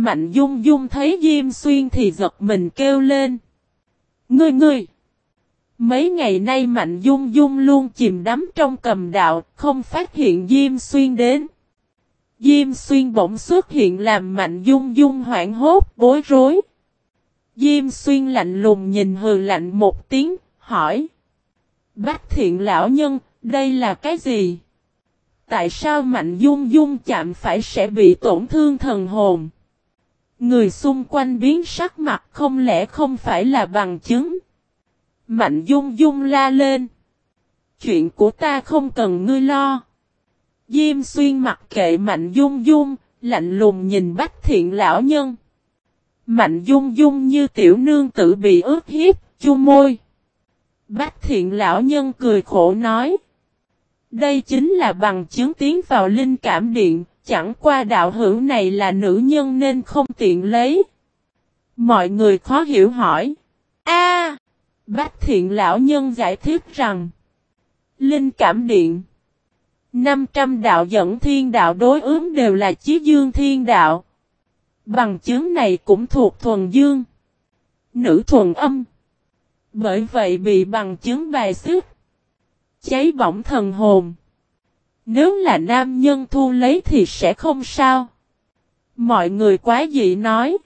Mạnh Dung Dung thấy Diêm Xuyên thì giật mình kêu lên. Ngươi ngươi! Mấy ngày nay Mạnh Dung Dung luôn chìm đắm trong cầm đạo, không phát hiện Diêm Xuyên đến. Diêm Xuyên bỗng xuất hiện làm Mạnh Dung Dung hoảng hốt, bối rối. Diêm Xuyên lạnh lùng nhìn hừ lạnh một tiếng, hỏi. Bác thiện lão nhân, đây là cái gì? Tại sao Mạnh Dung Dung chạm phải sẽ bị tổn thương thần hồn? Người xung quanh biến sắc mặt không lẽ không phải là bằng chứng? Mạnh Dung Dung la lên. Chuyện của ta không cần ngươi lo. Diêm xuyên mặc kệ Mạnh Dung Dung, lạnh lùng nhìn Bách Thiện lão nhân. Mạnh Dung Dung như tiểu nương tử bị ướt hiếp, chu môi. Bách Thiện lão nhân cười khổ nói. Đây chính là bằng chứng tiến vào linh cảm điện, chẳng qua đạo hữu này là nữ nhân nên không tiện lấy. Mọi người khó hiểu hỏi. A, Bách thiện lão nhân giải thích rằng. Linh cảm điện. 500 đạo dẫn thiên đạo đối ứng đều là chí dương thiên đạo. Bằng chứng này cũng thuộc thuần dương. Nữ thuần âm. Bởi vậy bị bằng chứng bài xước. Cháy bỏng thần hồn. Nếu là nam nhân thu lấy thì sẽ không sao. Mọi người quá dị nói.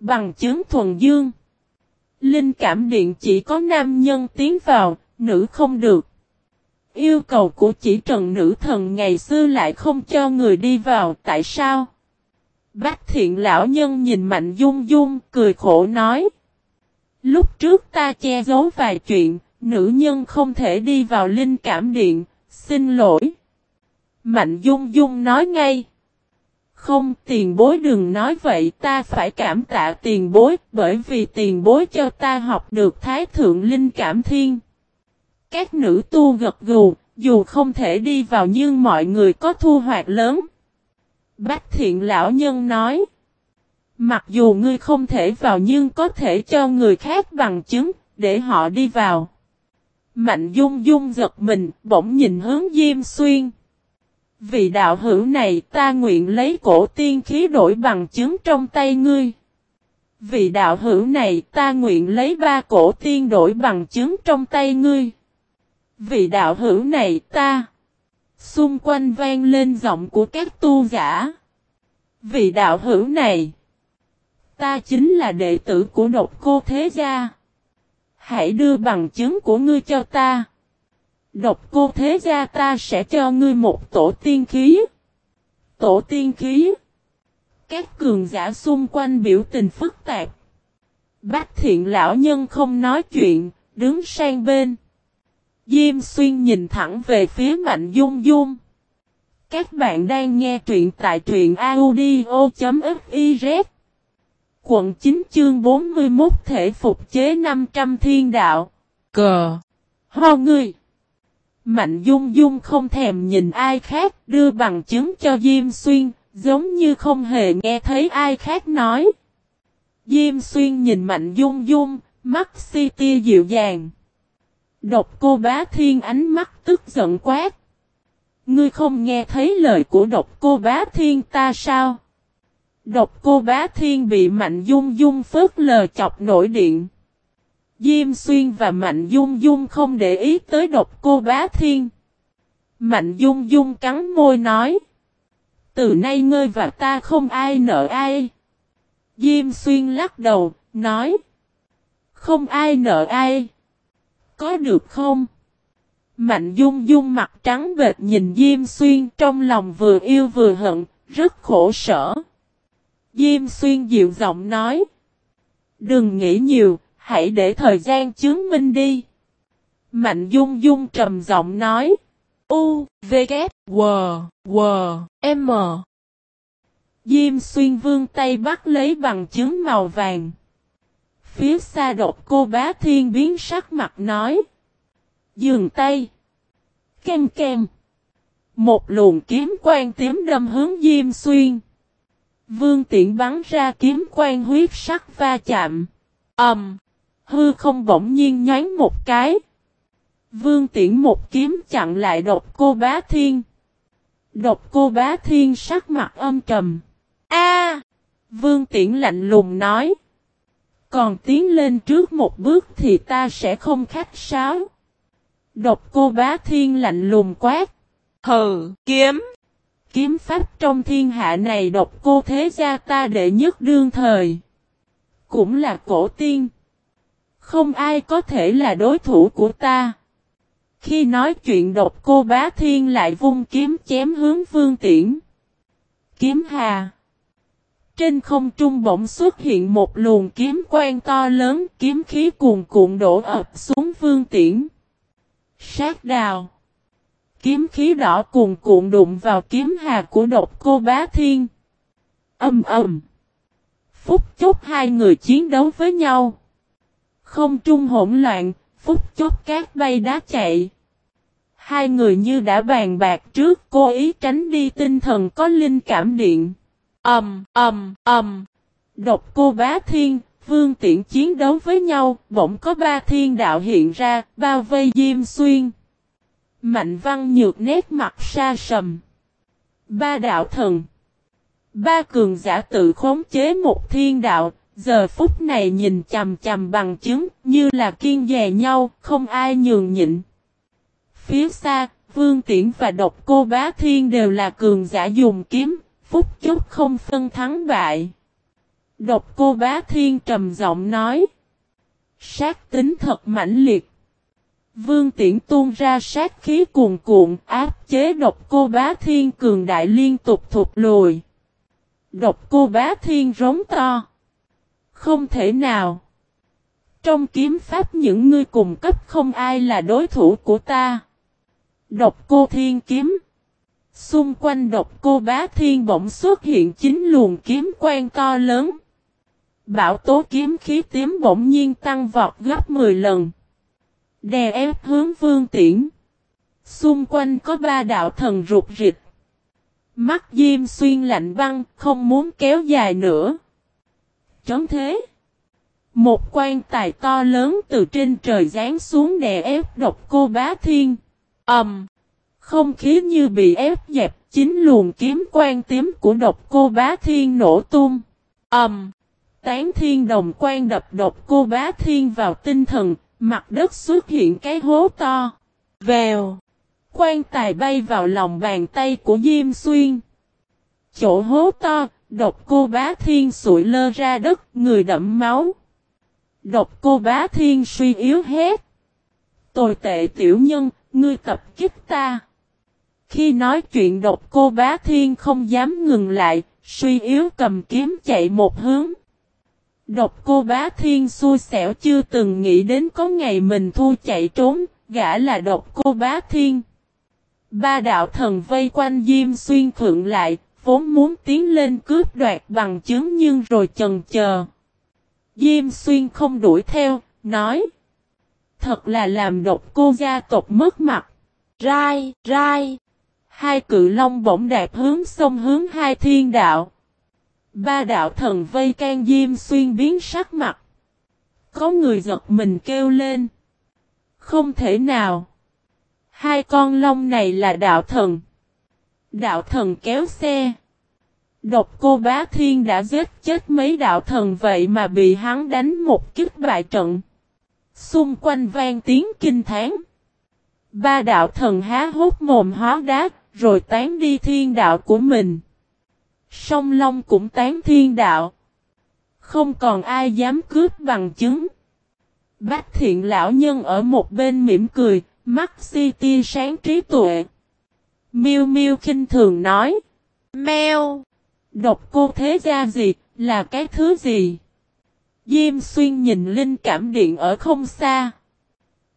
Bằng chứng thuần dương. Linh cảm điện chỉ có nam nhân tiến vào, nữ không được. Yêu cầu của chỉ trần nữ thần ngày xưa lại không cho người đi vào, tại sao? Bác thiện lão nhân nhìn mạnh dung dung, cười khổ nói. Lúc trước ta che giấu vài chuyện, nữ nhân không thể đi vào linh cảm điện, xin lỗi. Mạnh dung dung nói ngay. Không tiền bối đừng nói vậy ta phải cảm tạ tiền bối bởi vì tiền bối cho ta học được thái thượng linh cảm thiên. Các nữ tu gật gù, dù không thể đi vào nhưng mọi người có thu hoạch lớn. Bách thiện lão nhân nói. Mặc dù ngươi không thể vào nhưng có thể cho người khác bằng chứng, để họ đi vào. Mạnh dung dung giật mình, bỗng nhìn hướng Diêm Xuyên. Vì đạo hữu này, ta nguyện lấy cổ tiên khí đổi bằng chứng trong tay ngươi. Vì đạo hữu này, ta nguyện lấy ba cổ tiên đổi bằng chứng trong tay ngươi. Vì đạo hữu này, ta. Xung quanh vang lên giọng của các tu giả. Vì đạo hữu này. Ta chính là đệ tử của độc cô thế gia. Hãy đưa bằng chứng của ngươi cho ta. Độc cô thế gia ta sẽ cho ngươi một tổ tiên khí. Tổ tiên khí. Các cường giả xung quanh biểu tình phức tạp. Bác thiện lão nhân không nói chuyện, đứng sang bên. Diêm xuyên nhìn thẳng về phía mạnh dung dung. Các bạn đang nghe truyện tại truyện audio.fiz. Quận 9 chương 41 thể phục chế 500 thiên đạo. Cờ. Ho ngươi. Mạnh Dung Dung không thèm nhìn ai khác đưa bằng chứng cho Diêm Xuyên, giống như không hề nghe thấy ai khác nói. Diêm Xuyên nhìn Mạnh Dung Dung, mắt si tia dịu dàng. Độc cô bá thiên ánh mắt tức giận quát. Ngươi không nghe thấy lời của độc cô bá thiên ta sao? Độc cô bá thiên bị Mạnh Dung Dung phớt lờ chọc nổi điện. Diêm Xuyên và Mạnh Dung Dung không để ý tới độc cô bá thiên. Mạnh Dung Dung cắn môi nói. Từ nay ngươi và ta không ai nợ ai. Diêm Xuyên lắc đầu, nói. Không ai nợ ai. Có được không? Mạnh Dung Dung mặt trắng bệt nhìn Diêm Xuyên trong lòng vừa yêu vừa hận, rất khổ sở. Diêm Xuyên dịu giọng nói. Đừng nghĩ nhiều, hãy để thời gian chứng minh đi. Mạnh Dung Dung trầm giọng nói. U, V, K, W, W, M. Diêm xuyên vương tay bắt lấy bằng chứng màu vàng. Phía xa độc cô bá thiên biến sắc mặt nói. Dường tay. Kem kem. Một luồng kiếm quang tím đâm hướng Diêm xuyên. Vương tiện bắn ra kiếm quang huyết sắc va chạm. Ẩm. Um, hư không bỗng nhiên nhánh một cái. Vương tiễn một kiếm chặn lại độc cô bá thiên. Độc cô bá thiên sắc mặt âm trầm. A! Vương Tiễn lạnh lùng nói. Còn tiến lên trước một bước thì ta sẽ không khách sáo. Độc cô bá thiên lạnh lùng quát. Hừ, kiếm. Kiếm pháp trong thiên hạ này độc cô thế gia ta đệ nhất đương thời. Cũng là cổ tiên. Không ai có thể là đối thủ của ta. Khi nói chuyện độc cô bá thiên lại vung kiếm chém hướng phương tiễn. Kiếm hà. Trên không trung bỗng xuất hiện một luồng kiếm quang to lớn, kiếm khí cuồn cuộn đổ ập xuống phương tiễn. Sát đào. Kiếm khí đỏ cuồn cuộn đụng vào kiếm hà của độc cô bá thiên. Âm ầm. Phúc chốc hai người chiến đấu với nhau. Không trung hỗn loạn, phút chốc cát bay đá chạy. Hai người như đã bàn bạc trước cố ý tránh đi tinh thần có linh cảm điện. âm âm âm Độc cô bá thiên, vương tiện chiến đấu với nhau, bỗng có ba thiên đạo hiện ra, bao vây Diêm Xuyên. Mạnh văn nhược nét mặt xa sầm. Ba đạo thần. Ba cường giả tự khống chế một thiên đạo, giờ phút này nhìn chằm chằm bằng chứng, như là kiên dè nhau, không ai nhường nhịn. Phía xa, Vương Tiễn và Độc Cô Bá Thiên đều là cường giả dùng kiếm, phút chốc không phân thắng bại. Độc Cô Bá Thiên trầm giọng nói. Sát tính thật mãnh liệt. Vương Tiễn tuôn ra sát khí cuồn cuộn áp chế độc cô bá thiên cường đại liên tục thụt lùi. Độc cô bá thiên rống to. Không thể nào. Trong kiếm pháp những ngươi cùng cấp không ai là đối thủ của ta. Độc cô thiên kiếm. Xung quanh độc cô bá thiên bỗng xuất hiện chính luồng kiếm quan to lớn. Bảo tố kiếm khí tím bỗng nhiên tăng vọt gấp 10 lần. Đè ép hướng vương tiễn. Xung quanh có ba đạo thần rụt rịch. Mắt diêm xuyên lạnh băng, không muốn kéo dài nữa. Trấn thế. Một quan tài to lớn từ trên trời giáng xuống đè ép độc cô bá thiên. Ẩm. Um, không khí như bị ép dẹp, chính luồng kiếm quan tím của độc cô bá thiên nổ tung. Ẩm. Um, tán thiên đồng quan đập độc cô bá thiên vào tinh thần, Mặt đất xuất hiện cái hố to. Vèo. Quan tài bay vào lòng bàn tay của Diêm Xuyên. Chỗ hố to, độc cô bá thiên sụi lơ ra đất, người đậm máu. Độc cô bá thiên suy yếu hết. Tồi tệ tiểu nhân, ngươi tập kích ta. Khi nói chuyện độc cô bá thiên không dám ngừng lại, suy yếu cầm kiếm chạy một hướng. Độc cô bá thiên xui xẻo chưa từng nghĩ đến có ngày mình thu chạy trốn, gã là độc cô bá thiên. Ba đạo thần vây quanh Diêm Xuyên Phượng lại, vốn muốn tiến lên cướp đoạt bằng chứng nhưng rồi chần chờ. Diêm Xuyên không đuổi theo, nói. Thật là làm độc cô gia tộc mất mặt. Rai, rai. Hai cự long bỗng đạp hướng sông hướng hai thiên đạo. Ba đạo thần vây can diêm xuyên biến sắc mặt. Có người giật mình kêu lên. Không thể nào. Hai con long này là đạo thần. Đạo thần kéo xe. Độc cô bá thiên đã giết chết mấy đạo thần vậy mà bị hắn đánh một kích bại trận. Xung quanh vang tiếng kinh thán. Ba đạo thần há hốt mồm hóa đá, rồi tán đi thiên đạo của mình. Song Long cũng tán thiên đạo. Không còn ai dám cướp bằng chứng. Bách thiện lão nhân ở một bên mỉm cười, mắt si tia sáng trí tuệ. Miêu Miêu khinh thường nói. Mèo! Độc cô thế gia gì, là cái thứ gì? Diêm xuyên nhìn linh cảm điện ở không xa.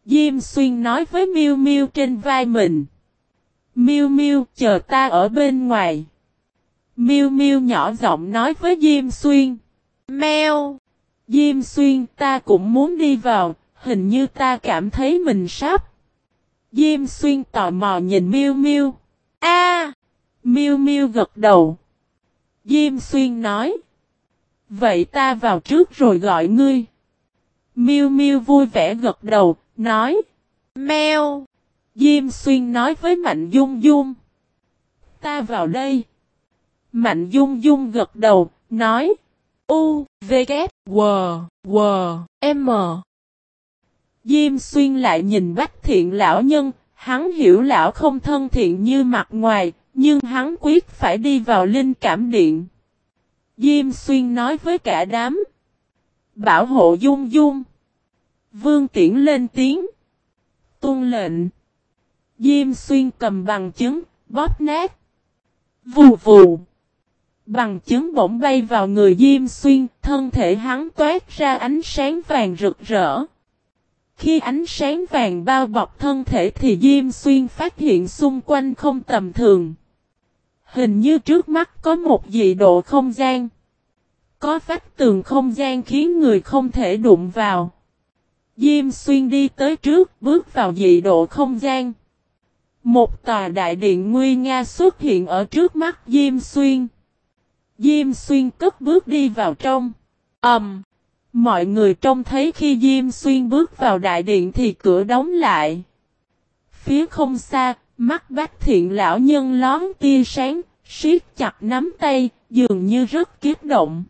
Diêm xuyên nói với Miêu Miêu trên vai mình. Miêu Miêu chờ ta ở bên ngoài. Miêu Miêu nhỏ giọng nói với Diêm Xuyên. Mèo! Diêm Xuyên ta cũng muốn đi vào, hình như ta cảm thấy mình sắp. Diêm Xuyên tò mò nhìn Miêu Miêu. A! Miêu Miêu gật đầu. Diêm Xuyên nói. Vậy ta vào trước rồi gọi ngươi. Miêu Miêu vui vẻ gật đầu, nói. Mèo! Diêm Xuyên nói với Mạnh Dung Dung. Ta vào đây. Mạnh Dung Dung gật đầu, nói. U, V, K, W, W, M. Diêm xuyên lại nhìn bách thiện lão nhân, hắn hiểu lão không thân thiện như mặt ngoài, nhưng hắn quyết phải đi vào linh cảm điện. Diêm xuyên nói với cả đám. Bảo hộ dung dung. Vương tiễn lên tiếng. Tôn lệnh. Diêm xuyên cầm bằng chứng, bóp nát. Vù vù. Bằng chứng bỗng bay vào người Diêm Xuyên, thân thể hắn toát ra ánh sáng vàng rực rỡ. Khi ánh sáng vàng bao bọc thân thể thì Diêm Xuyên phát hiện xung quanh không tầm thường. Hình như trước mắt có một dị độ không gian. Có vách tường không gian khiến người không thể đụng vào. Diêm Xuyên đi tới trước, bước vào dị độ không gian. Một tòa đại điện nguy nga xuất hiện ở trước mắt Diêm Xuyên. Diêm Xuyên cất bước đi vào trong. Ẩm. Um, mọi người trông thấy khi Diêm Xuyên bước vào đại điện thì cửa đóng lại. Phía không xa, mắt bác thiện lão nhân lón tia sáng, siết chặt nắm tay, dường như rất kiếp động.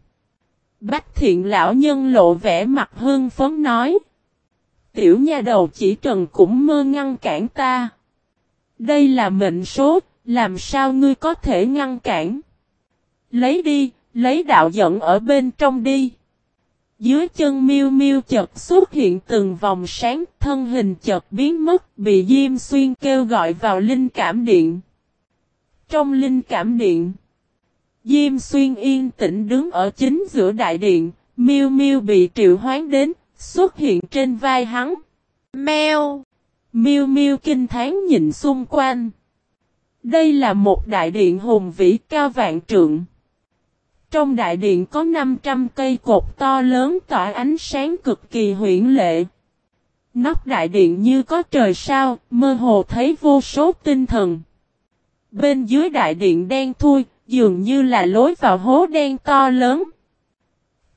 Bách thiện lão nhân lộ vẻ mặt hưng phấn nói. Tiểu nha đầu chỉ trần cũng mơ ngăn cản ta. Đây là mệnh số, làm sao ngươi có thể ngăn cản? Lấy đi, lấy đạo dẫn ở bên trong đi. Dưới chân miêu miêu chợt xuất hiện từng vòng sáng, thân hình chợt biến mất, bị Diêm Xuyên kêu gọi vào linh cảm điện. Trong linh cảm điện, Diêm Xuyên yên tĩnh đứng ở chính giữa đại điện, miêu miêu bị triệu hoán đến, xuất hiện trên vai hắn. Mèo! Miêu miêu kinh tháng nhìn xung quanh. Đây là một đại điện hùng vĩ cao vạn trượng. Trong đại điện có 500 cây cột to lớn tỏa ánh sáng cực kỳ huyển lệ. Nóc đại điện như có trời sao, mơ hồ thấy vô số tinh thần. Bên dưới đại điện đen thui, dường như là lối vào hố đen to lớn.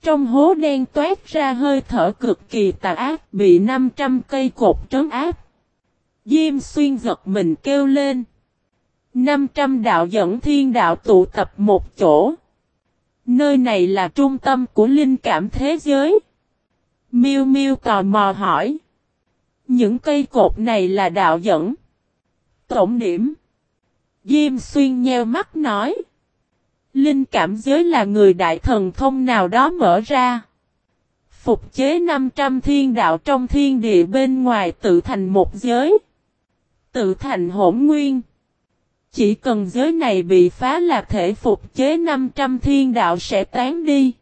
Trong hố đen toát ra hơi thở cực kỳ tà ác bị 500 cây cột trấn áp. Diêm xuyên giật mình kêu lên. 500 đạo dẫn thiên đạo tụ tập một chỗ. Nơi này là trung tâm của linh cảm thế giới. Miu Miu tò mò hỏi. Những cây cột này là đạo dẫn. Tổng điểm. Diêm xuyên nheo mắt nói. Linh cảm giới là người đại thần thông nào đó mở ra. Phục chế 500 thiên đạo trong thiên địa bên ngoài tự thành một giới. Tự thành hỗn nguyên. Chỉ cần giới này bị phá là thể phục chế 500 thiên đạo sẽ tán đi.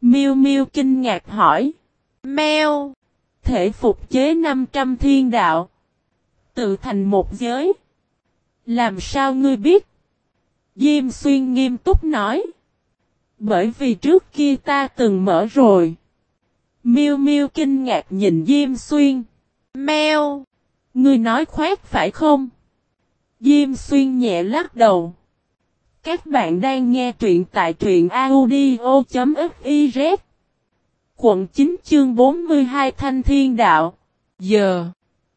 Miu Miu kinh ngạc hỏi. Mèo. Thể phục chế 500 thiên đạo. Tự thành một giới. Làm sao ngươi biết? Diêm xuyên nghiêm túc nói. Bởi vì trước kia ta từng mở rồi. Miu Miu kinh ngạc nhìn Diêm xuyên. Mèo. Ngươi nói khoét phải không? Diêm xuyên nhẹ lắc đầu. Các bạn đang nghe truyện tại truyện audio.fiz. Quận 9 chương 42 Thanh Thiên Đạo. Giờ.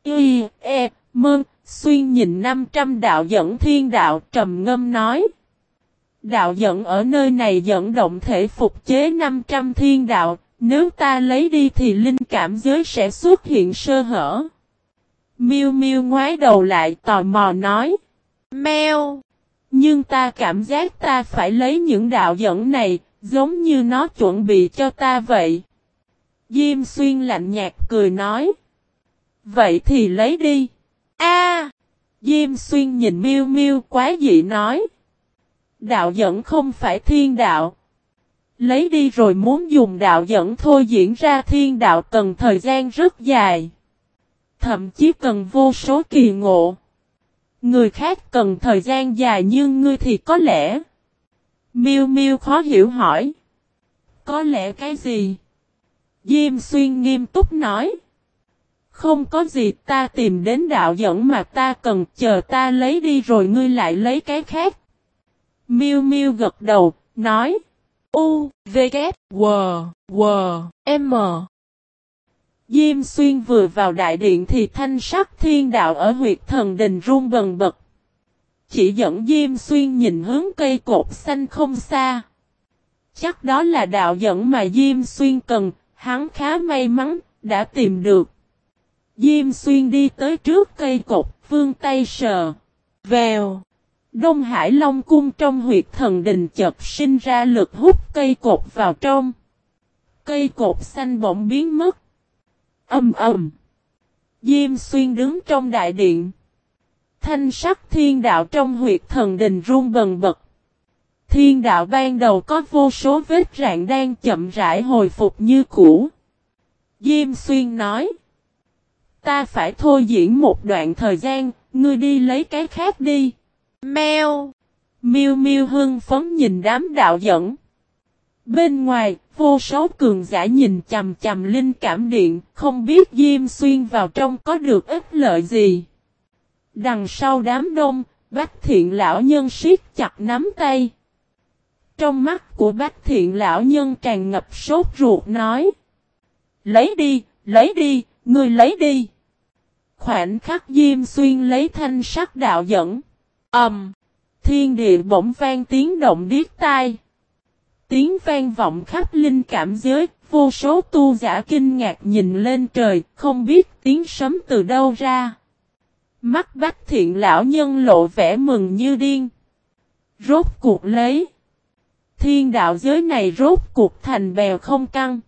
Y. E. Mơn. Xuyên nhìn 500 đạo dẫn thiên đạo trầm ngâm nói. Đạo dẫn ở nơi này dẫn động thể phục chế 500 thiên đạo. Nếu ta lấy đi thì linh cảm giới sẽ xuất hiện sơ hở. Miu Miu ngoái đầu lại tò mò nói. Mèo. Nhưng ta cảm giác ta phải lấy những đạo dẫn này, giống như nó chuẩn bị cho ta vậy. Diêm xuyên lạnh nhạt cười nói. Vậy thì lấy đi. A. Diêm xuyên nhìn miêu miêu quá dị nói. Đạo dẫn không phải thiên đạo. Lấy đi rồi muốn dùng đạo dẫn thôi diễn ra thiên đạo cần thời gian rất dài. Thậm chí cần vô số kỳ ngộ. Người khác cần thời gian dài nhưng ngươi thì có lẽ. Miu Miu khó hiểu hỏi. Có lẽ cái gì? Diêm xuyên nghiêm túc nói. Không có gì ta tìm đến đạo dẫn mà ta cần chờ ta lấy đi rồi ngươi lại lấy cái khác. Miu Miu gật đầu, nói. U, V, K, W, W, M. Diêm xuyên vừa vào đại điện thì thanh sắc thiên đạo ở huyệt thần đình run bần bật. Chỉ dẫn Diêm xuyên nhìn hướng cây cột xanh không xa. Chắc đó là đạo dẫn mà Diêm Xuyên cần, hắn khá may mắn, đã tìm được. Diêm Xuyên đi tới trước cây cột, vương tay sờ. Vèo. Đông Hải Long Cung trong huyệt thần đình chợt sinh ra lực hút cây cột vào trong. Cây cột xanh bỗng biến mất. Âm ầm. Diêm Xuyên đứng trong đại điện. Thanh sắc thiên đạo trong huyệt thần đình run bần bật. Thiên đạo ban đầu có vô số vết rạn đang chậm rãi hồi phục như cũ. Diêm Xuyên nói. Ta phải thôi diễn một đoạn thời gian, ngươi đi lấy cái khác đi. Mèo. Miêu Miêu hưng phấn nhìn đám đạo dẫn. Bên ngoài, vô số cường giả nhìn chầm chầm linh cảm điện, không biết Diêm Xuyên vào trong có được ích lợi gì. Đằng sau đám đông, Bách Thiện lão nhân siết chặt nắm tay. Trong mắt của Bách Thiện lão nhân tràn ngập sốt ruột nói: "Lấy đi, lấy đi, ngươi lấy đi." Khoảnh khắc Diêm Xuyên lấy thanh sắc đạo dẫn. âm Um, thiên địa bỗng vang tiếng động điếc tai. Tiếng vang vọng khắp linh cảm giới, vô số tu giả kinh ngạc nhìn lên trời, không biết tiếng sấm từ đâu ra. Mắt bách thiện lão nhân lộ vẻ mừng như điên. Rốt cuộc lấy. Thiên đạo giới này rốt cuộc thành bèo không căng.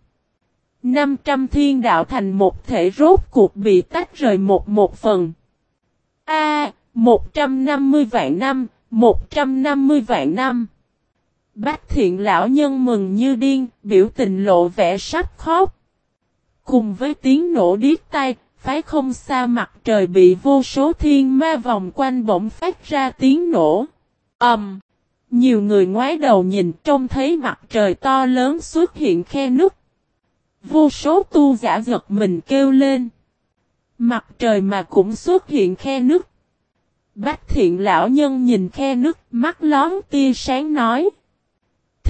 500 thiên đạo thành một thể rốt cuộc bị tách rời một một phần. A, 150 vạn năm, 150 vạn năm. Bách thiện lão nhân mừng như điên, biểu tình lộ vẻ sắp khóc. Cùng với tiếng nổ điếc tai, phái không xa mặt trời bị vô số thiên ma vòng quanh bỗng phát ra tiếng nổ. ầm, um, Nhiều người ngoái đầu nhìn trông thấy mặt trời to lớn xuất hiện khe nứt. Vô số tu giả giật mình kêu lên. Mặt trời mà cũng xuất hiện khe nứt. Bách thiện lão nhân nhìn khe nứt mắt lón tia sáng nói.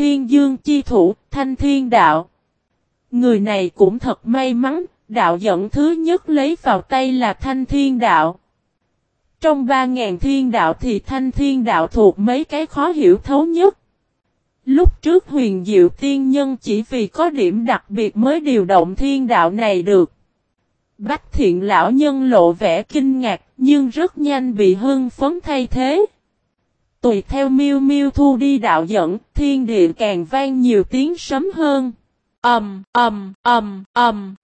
Thiên dương chi thủ, thanh thiên đạo. Người này cũng thật may mắn, đạo dẫn thứ nhất lấy vào tay là thanh thiên đạo. Trong ba ngàn thiên đạo thì thanh thiên đạo thuộc mấy cái khó hiểu thấu nhất. Lúc trước huyền diệu tiên nhân chỉ vì có điểm đặc biệt mới điều động thiên đạo này được. Bách thiện lão nhân lộ vẻ kinh ngạc nhưng rất nhanh bị hưng phấn thay thế. Tùy theo miêu miêu thu đi đạo dẫn, thiên địa càng vang nhiều tiếng sấm hơn. Ầm, ầm, ầm, ầm.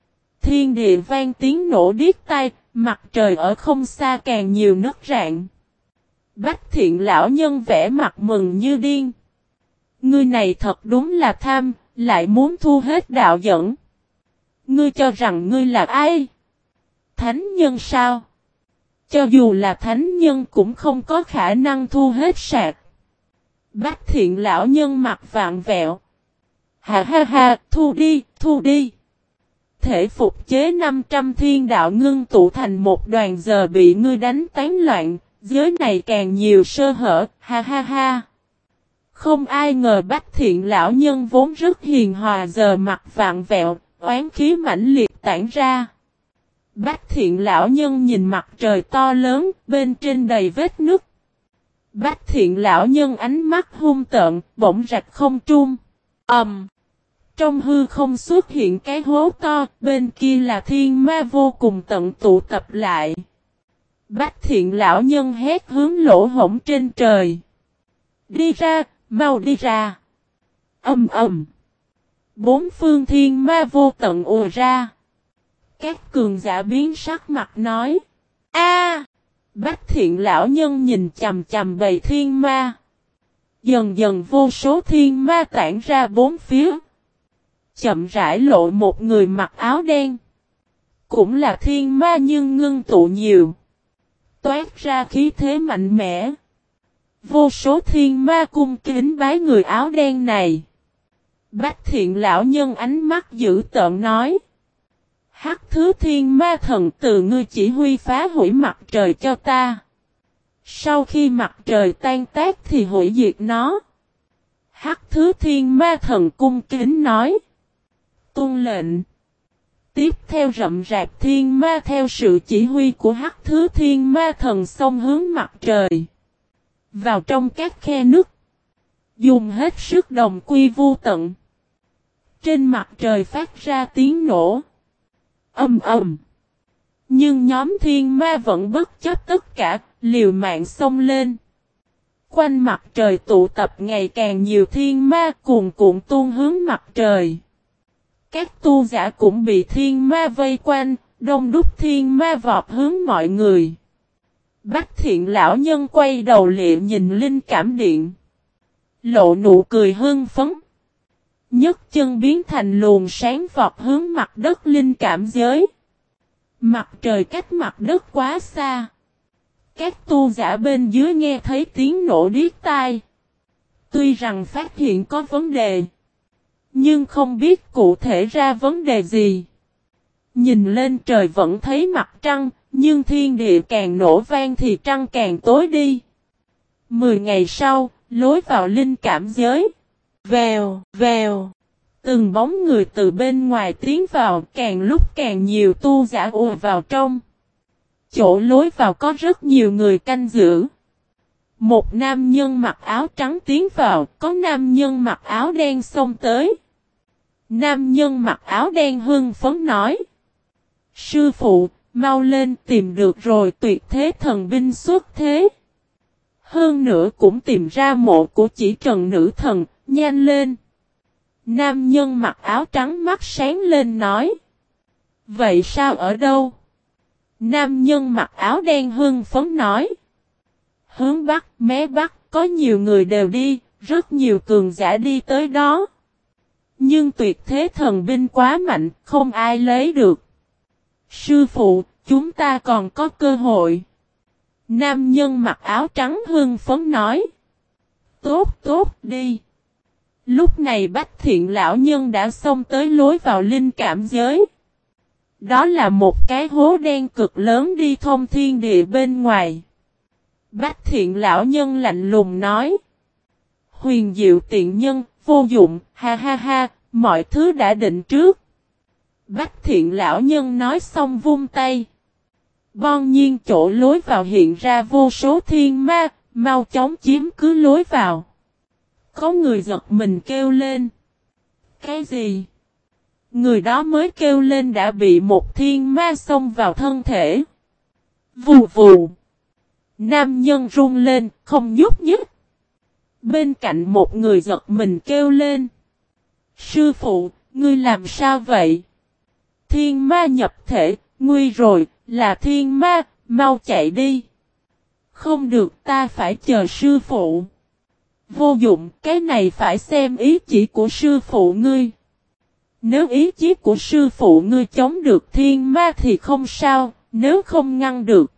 Thiên địa vang tiếng nổ điếc tai, mặt trời ở không xa càng nhiều nước rạn. Bách thiện lão nhân vẽ mặt mừng như điên. Ngươi này thật đúng là tham, lại muốn thu hết đạo dẫn. Ngươi cho rằng ngươi là ai? Thánh nhân sao? Cho dù là thánh nhân cũng không có khả năng thu hết sạc. Bác thiện lão nhân mặt vạn vẹo. Ha ha ha, thu đi, thu đi. Thể phục chế 500 thiên đạo ngưng tụ thành một đoàn giờ bị ngươi đánh tán loạn, giới này càng nhiều sơ hở, ha ha ha. Không ai ngờ bách thiện lão nhân vốn rất hiền hòa giờ mặt vạn vẹo, oán khí mãnh liệt tản ra. Bác thiện lão nhân nhìn mặt trời to lớn, bên trên đầy vết nứt. Bác thiện lão nhân ánh mắt hung tợn, bỗng rạch không trung. ầm, um, Trong hư không xuất hiện cái hố to, bên kia là thiên ma vô cùng tận tụ tập lại. Bác thiện lão nhân hét hướng lỗ hổng trên trời. Đi ra, mau đi ra. Âm ầm. Bốn phương thiên ma vô tận ùa ra. Các cường giả biến sắc mặt nói. A, Bách thiện lão nhân nhìn chầm chầm bầy thiên ma. Dần dần vô số thiên ma tản ra bốn phía. Chậm rãi lộ một người mặc áo đen. Cũng là thiên ma nhưng ngưng tụ nhiều. Toát ra khí thế mạnh mẽ. Vô số thiên ma cung kính bái người áo đen này. Bách thiện lão nhân ánh mắt dữ tợn nói. Hắc thứ thiên ma thần từ ngươi chỉ huy phá hủy mặt trời cho ta. Sau khi mặt trời tan tác thì hủy diệt nó. Hắc thứ thiên ma thần cung kính nói. Tôn lệnh. Tiếp theo rậm rạp thiên ma theo sự chỉ huy của hắc thứ thiên ma thần xông hướng mặt trời. Vào trong các khe nước. Dùng hết sức đồng quy vu tận. Trên mặt trời phát ra tiếng nổ. Âm ầm. Nhưng nhóm thiên ma vẫn bất chấp tất cả, liều mạng xông lên. Quanh mặt trời tụ tập ngày càng nhiều thiên ma cuồn cuộn tuôn hướng mặt trời. Các tu giả cũng bị thiên ma vây quanh, đông đúc thiên ma vọt hướng mọi người. Bách thiện lão nhân quay đầu liệm nhìn linh cảm điện. Lộ nụ cười hưng phấn nhất chân biến thành luồng sáng vọt hướng mặt đất linh cảm giới. Mặt trời cách mặt đất quá xa. Các tu giả bên dưới nghe thấy tiếng nổ điếc tai. Tuy rằng phát hiện có vấn đề. Nhưng không biết cụ thể ra vấn đề gì. Nhìn lên trời vẫn thấy mặt trăng, nhưng thiên địa càng nổ vang thì trăng càng tối đi. Mười ngày sau, lối vào linh cảm giới. Vèo, vèo. Từng bóng người từ bên ngoài tiến vào càng lúc càng nhiều tu giả ùa vào trong. Chỗ lối vào có rất nhiều người canh giữ. Một nam nhân mặc áo trắng tiến vào, có nam nhân mặc áo đen xông tới. Nam nhân mặc áo đen hưng phấn nói. Sư phụ, mau lên tìm được rồi tuyệt thế thần binh xuất thế. Hơn nữa cũng tìm ra mộ của chỉ trần nữ thần, nhanh lên. Nam nhân mặc áo trắng mắt sáng lên nói. Vậy sao ở đâu? Nam nhân mặc áo đen hưng phấn nói. Hướng Bắc, mé Bắc, có nhiều người đều đi, rất nhiều cường giả đi tới đó. Nhưng tuyệt thế thần binh quá mạnh, không ai lấy được. Sư phụ, chúng ta còn có cơ hội. Nam nhân mặc áo trắng hưng phấn nói. Tốt tốt đi. Lúc này bách thiện lão nhân đã xông tới lối vào linh cảm giới. Đó là một cái hố đen cực lớn đi thông thiên địa bên ngoài. Bách thiện lão nhân lạnh lùng nói. Huyền diệu tiện nhân, vô dụng, ha ha ha, mọi thứ đã định trước. Bách thiện lão nhân nói xong vung tay. Bon nhiên chỗ lối vào hiện ra vô số thiên ma, mau chóng chiếm cứ lối vào. Có người giật mình kêu lên. Cái gì? Người đó mới kêu lên đã bị một thiên ma xông vào thân thể. Vù vù. Nam nhân run lên, không nhúc nhích. Bên cạnh một người giật mình kêu lên. Sư phụ, ngươi làm sao vậy? Thiên ma nhập thể, nguy rồi, là thiên ma, mau chạy đi. Không được ta phải chờ sư phụ. Vô dụng, cái này phải xem ý chỉ của sư phụ ngươi. Nếu ý chí của sư phụ ngươi chống được thiên ma thì không sao, nếu không ngăn được.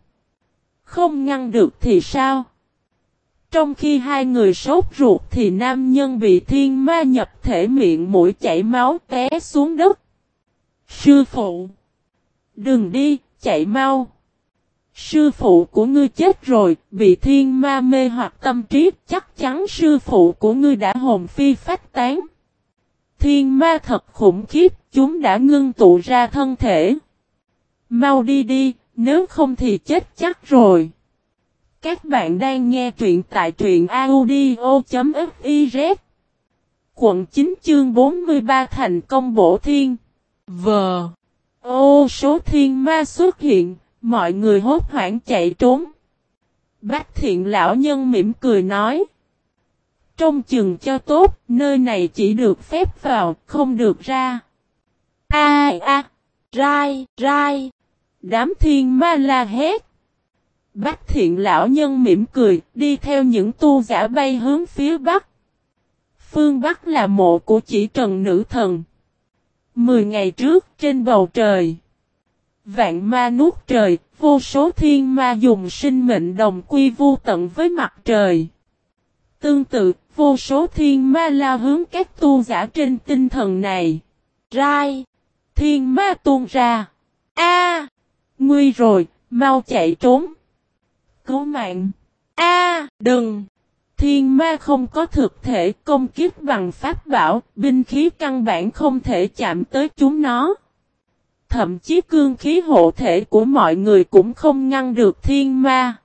Không ngăn được thì sao? Trong khi hai người sốt ruột thì nam nhân bị thiên ma nhập thể miệng mũi chảy máu té xuống đất. Sư phụ! Đừng đi, chạy mau! Sư phụ của ngươi chết rồi, bị thiên ma mê hoặc tâm trí, chắc chắn sư phụ của ngươi đã hồn phi phách tán. Thiên ma thật khủng khiếp, chúng đã ngưng tụ ra thân thể. Mau đi đi, nếu không thì chết chắc rồi. Các bạn đang nghe truyện tại truyện audio.fiz Quận 9 chương 43 thành công bổ thiên Vờ Ô số thiên ma xuất hiện, mọi người hốt hoảng chạy trốn. Bách thiện lão nhân mỉm cười nói trong chừng cho tốt, nơi này chỉ được phép vào, không được ra. A a, rai, rai. Đám thiên ma la hét. Bách thiện lão nhân mỉm cười, đi theo những tu giả bay hướng phía bắc. Phương Bắc là mộ của chỉ trần nữ thần. Mười ngày trước trên bầu trời. Vạn ma nuốt trời, vô số thiên ma dùng sinh mệnh đồng quy vu tận với mặt trời. Tương tự, vô số thiên ma lao hướng các tu giả trên tinh thần này. Rai! Thiên ma tuôn ra. A! Nguy rồi, mau chạy trốn. Cứu mạng. A! đừng! Thiên ma không có thực thể công kiếp bằng pháp bảo, binh khí căn bản không thể chạm tới chúng nó. Thậm chí cương khí hộ thể của mọi người cũng không ngăn được thiên ma.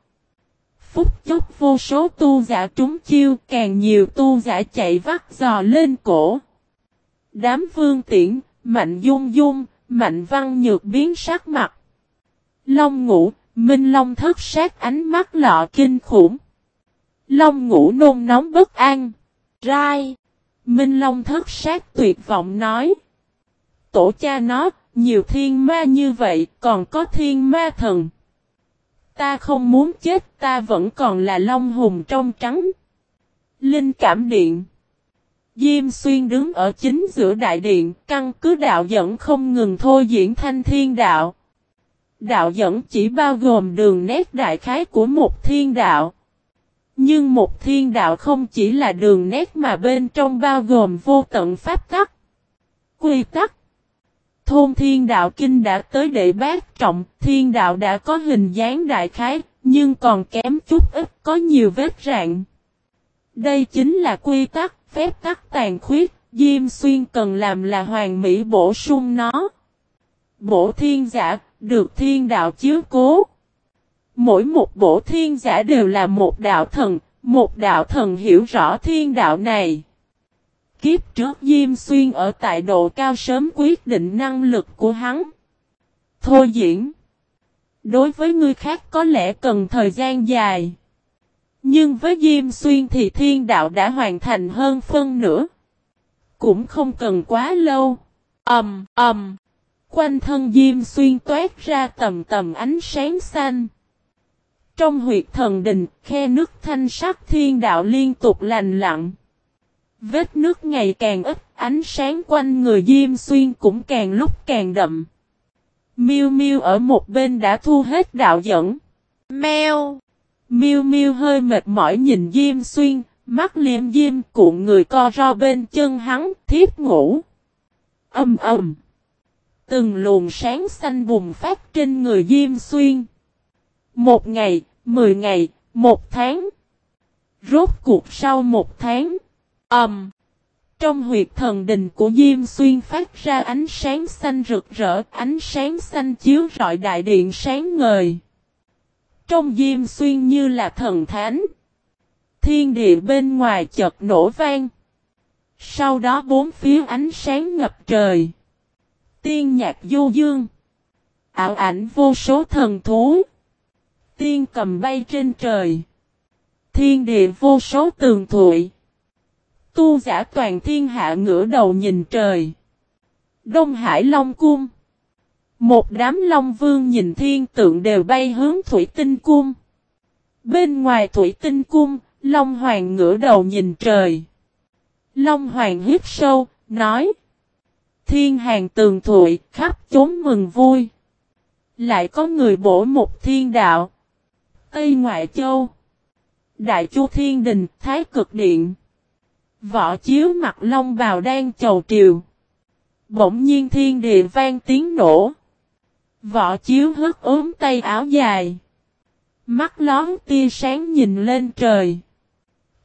phúc chốc vô số tu giả trúng chiêu, càng nhiều tu giả chạy vắt giò lên cổ. Đám vương tiễn, mạnh dung dung, mạnh văn nhược biến sắc mặt. Long ngủ, minh long thất sát ánh mắt lọ kinh khủng. Long ngủ nôn nóng bất an. Rai. Minh long thất sát tuyệt vọng nói. Tổ cha nó, nhiều thiên ma như vậy, còn có thiên ma thần. Ta không muốn chết, ta vẫn còn là long hùng trong trắng. Linh cảm điện. Diêm xuyên đứng ở chính giữa đại điện, căn cứ đạo dẫn không ngừng thôi diễn thanh thiên đạo. Đạo dẫn chỉ bao gồm đường nét đại khái của một thiên đạo. Nhưng một thiên đạo không chỉ là đường nét mà bên trong bao gồm vô tận pháp tắc, quy tắc. Thôn thiên đạo kinh đã tới đệ bát trọng, thiên đạo đã có hình dáng đại khái, nhưng còn kém chút ít có nhiều vết rạn. Đây chính là quy tắc, phép tắc tàn khuyết, Diêm Xuyên cần làm là hoàn mỹ bổ sung nó. Bổ thiên giả, được thiên đạo chiếu cố. Mỗi một bổ thiên giả đều là một đạo thần, một đạo thần hiểu rõ thiên đạo này. Kiếp trước Diêm Xuyên ở tại độ cao sớm quyết định năng lực của hắn. Thôi diễn. Đối với người khác có lẽ cần thời gian dài. Nhưng với Diêm Xuyên thì thiên đạo đã hoàn thành hơn phân nửa. Cũng không cần quá lâu. Ẩm, um, Ẩm. Um. Quanh thân Diêm Xuyên toát ra tầm tầm ánh sáng xanh. Trong huyệt thần đình, khe nước thanh sắc thiên đạo liên tục lành lặng. Vết nước ngày càng ít, ánh sáng quanh người Diêm Xuyên cũng càng lúc càng đậm. Miu Miu ở một bên đã thu hết đạo dẫn. Mèo. Miu Miu hơi mệt mỏi nhìn Diêm Xuyên, mắt liêm diêm cuộn người co ro bên chân hắn, thiếp ngủ. Âm ầm. Từng luồng sáng xanh bùng phát trên người Diêm Xuyên. Một ngày, mười ngày, một tháng. Rốt cuộc sau một tháng. Ẩm. Um, trong huyệt thần đình của Diêm Xuyên phát ra ánh sáng xanh rực rỡ, ánh sáng xanh chiếu rọi đại điện sáng ngời. Trong Diêm Xuyên như là thần thánh. Thiên địa bên ngoài chợt nổ vang. Sau đó bốn phía ánh sáng ngập trời. Tiên nhạc du dương. Ảo ảnh vô số thần thú. Tiên cầm bay trên trời. Thiên địa vô số tường thụy. Tu giả toàn thiên hạ ngửa đầu nhìn trời. Đông Hải Long Cung. Một đám Long Vương nhìn thiên tượng đều bay hướng Thủy Tinh Cung. Bên ngoài Thủy Tinh Cung, Long Hoàng ngửa đầu nhìn trời. Long Hoàng hít sâu, nói. Thiên hàng tường thụy, khắp chốn mừng vui. Lại có người bổ một thiên đạo. Tây Ngoại Châu. Đại Chu Thiên Đình, Thái Cực Điện. Võ chiếu mặt long bào đang chầu triều. Bỗng nhiên thiên địa vang tiếng nổ. Võ chiếu hất ốm tay áo dài. Mắt lón tia sáng nhìn lên trời.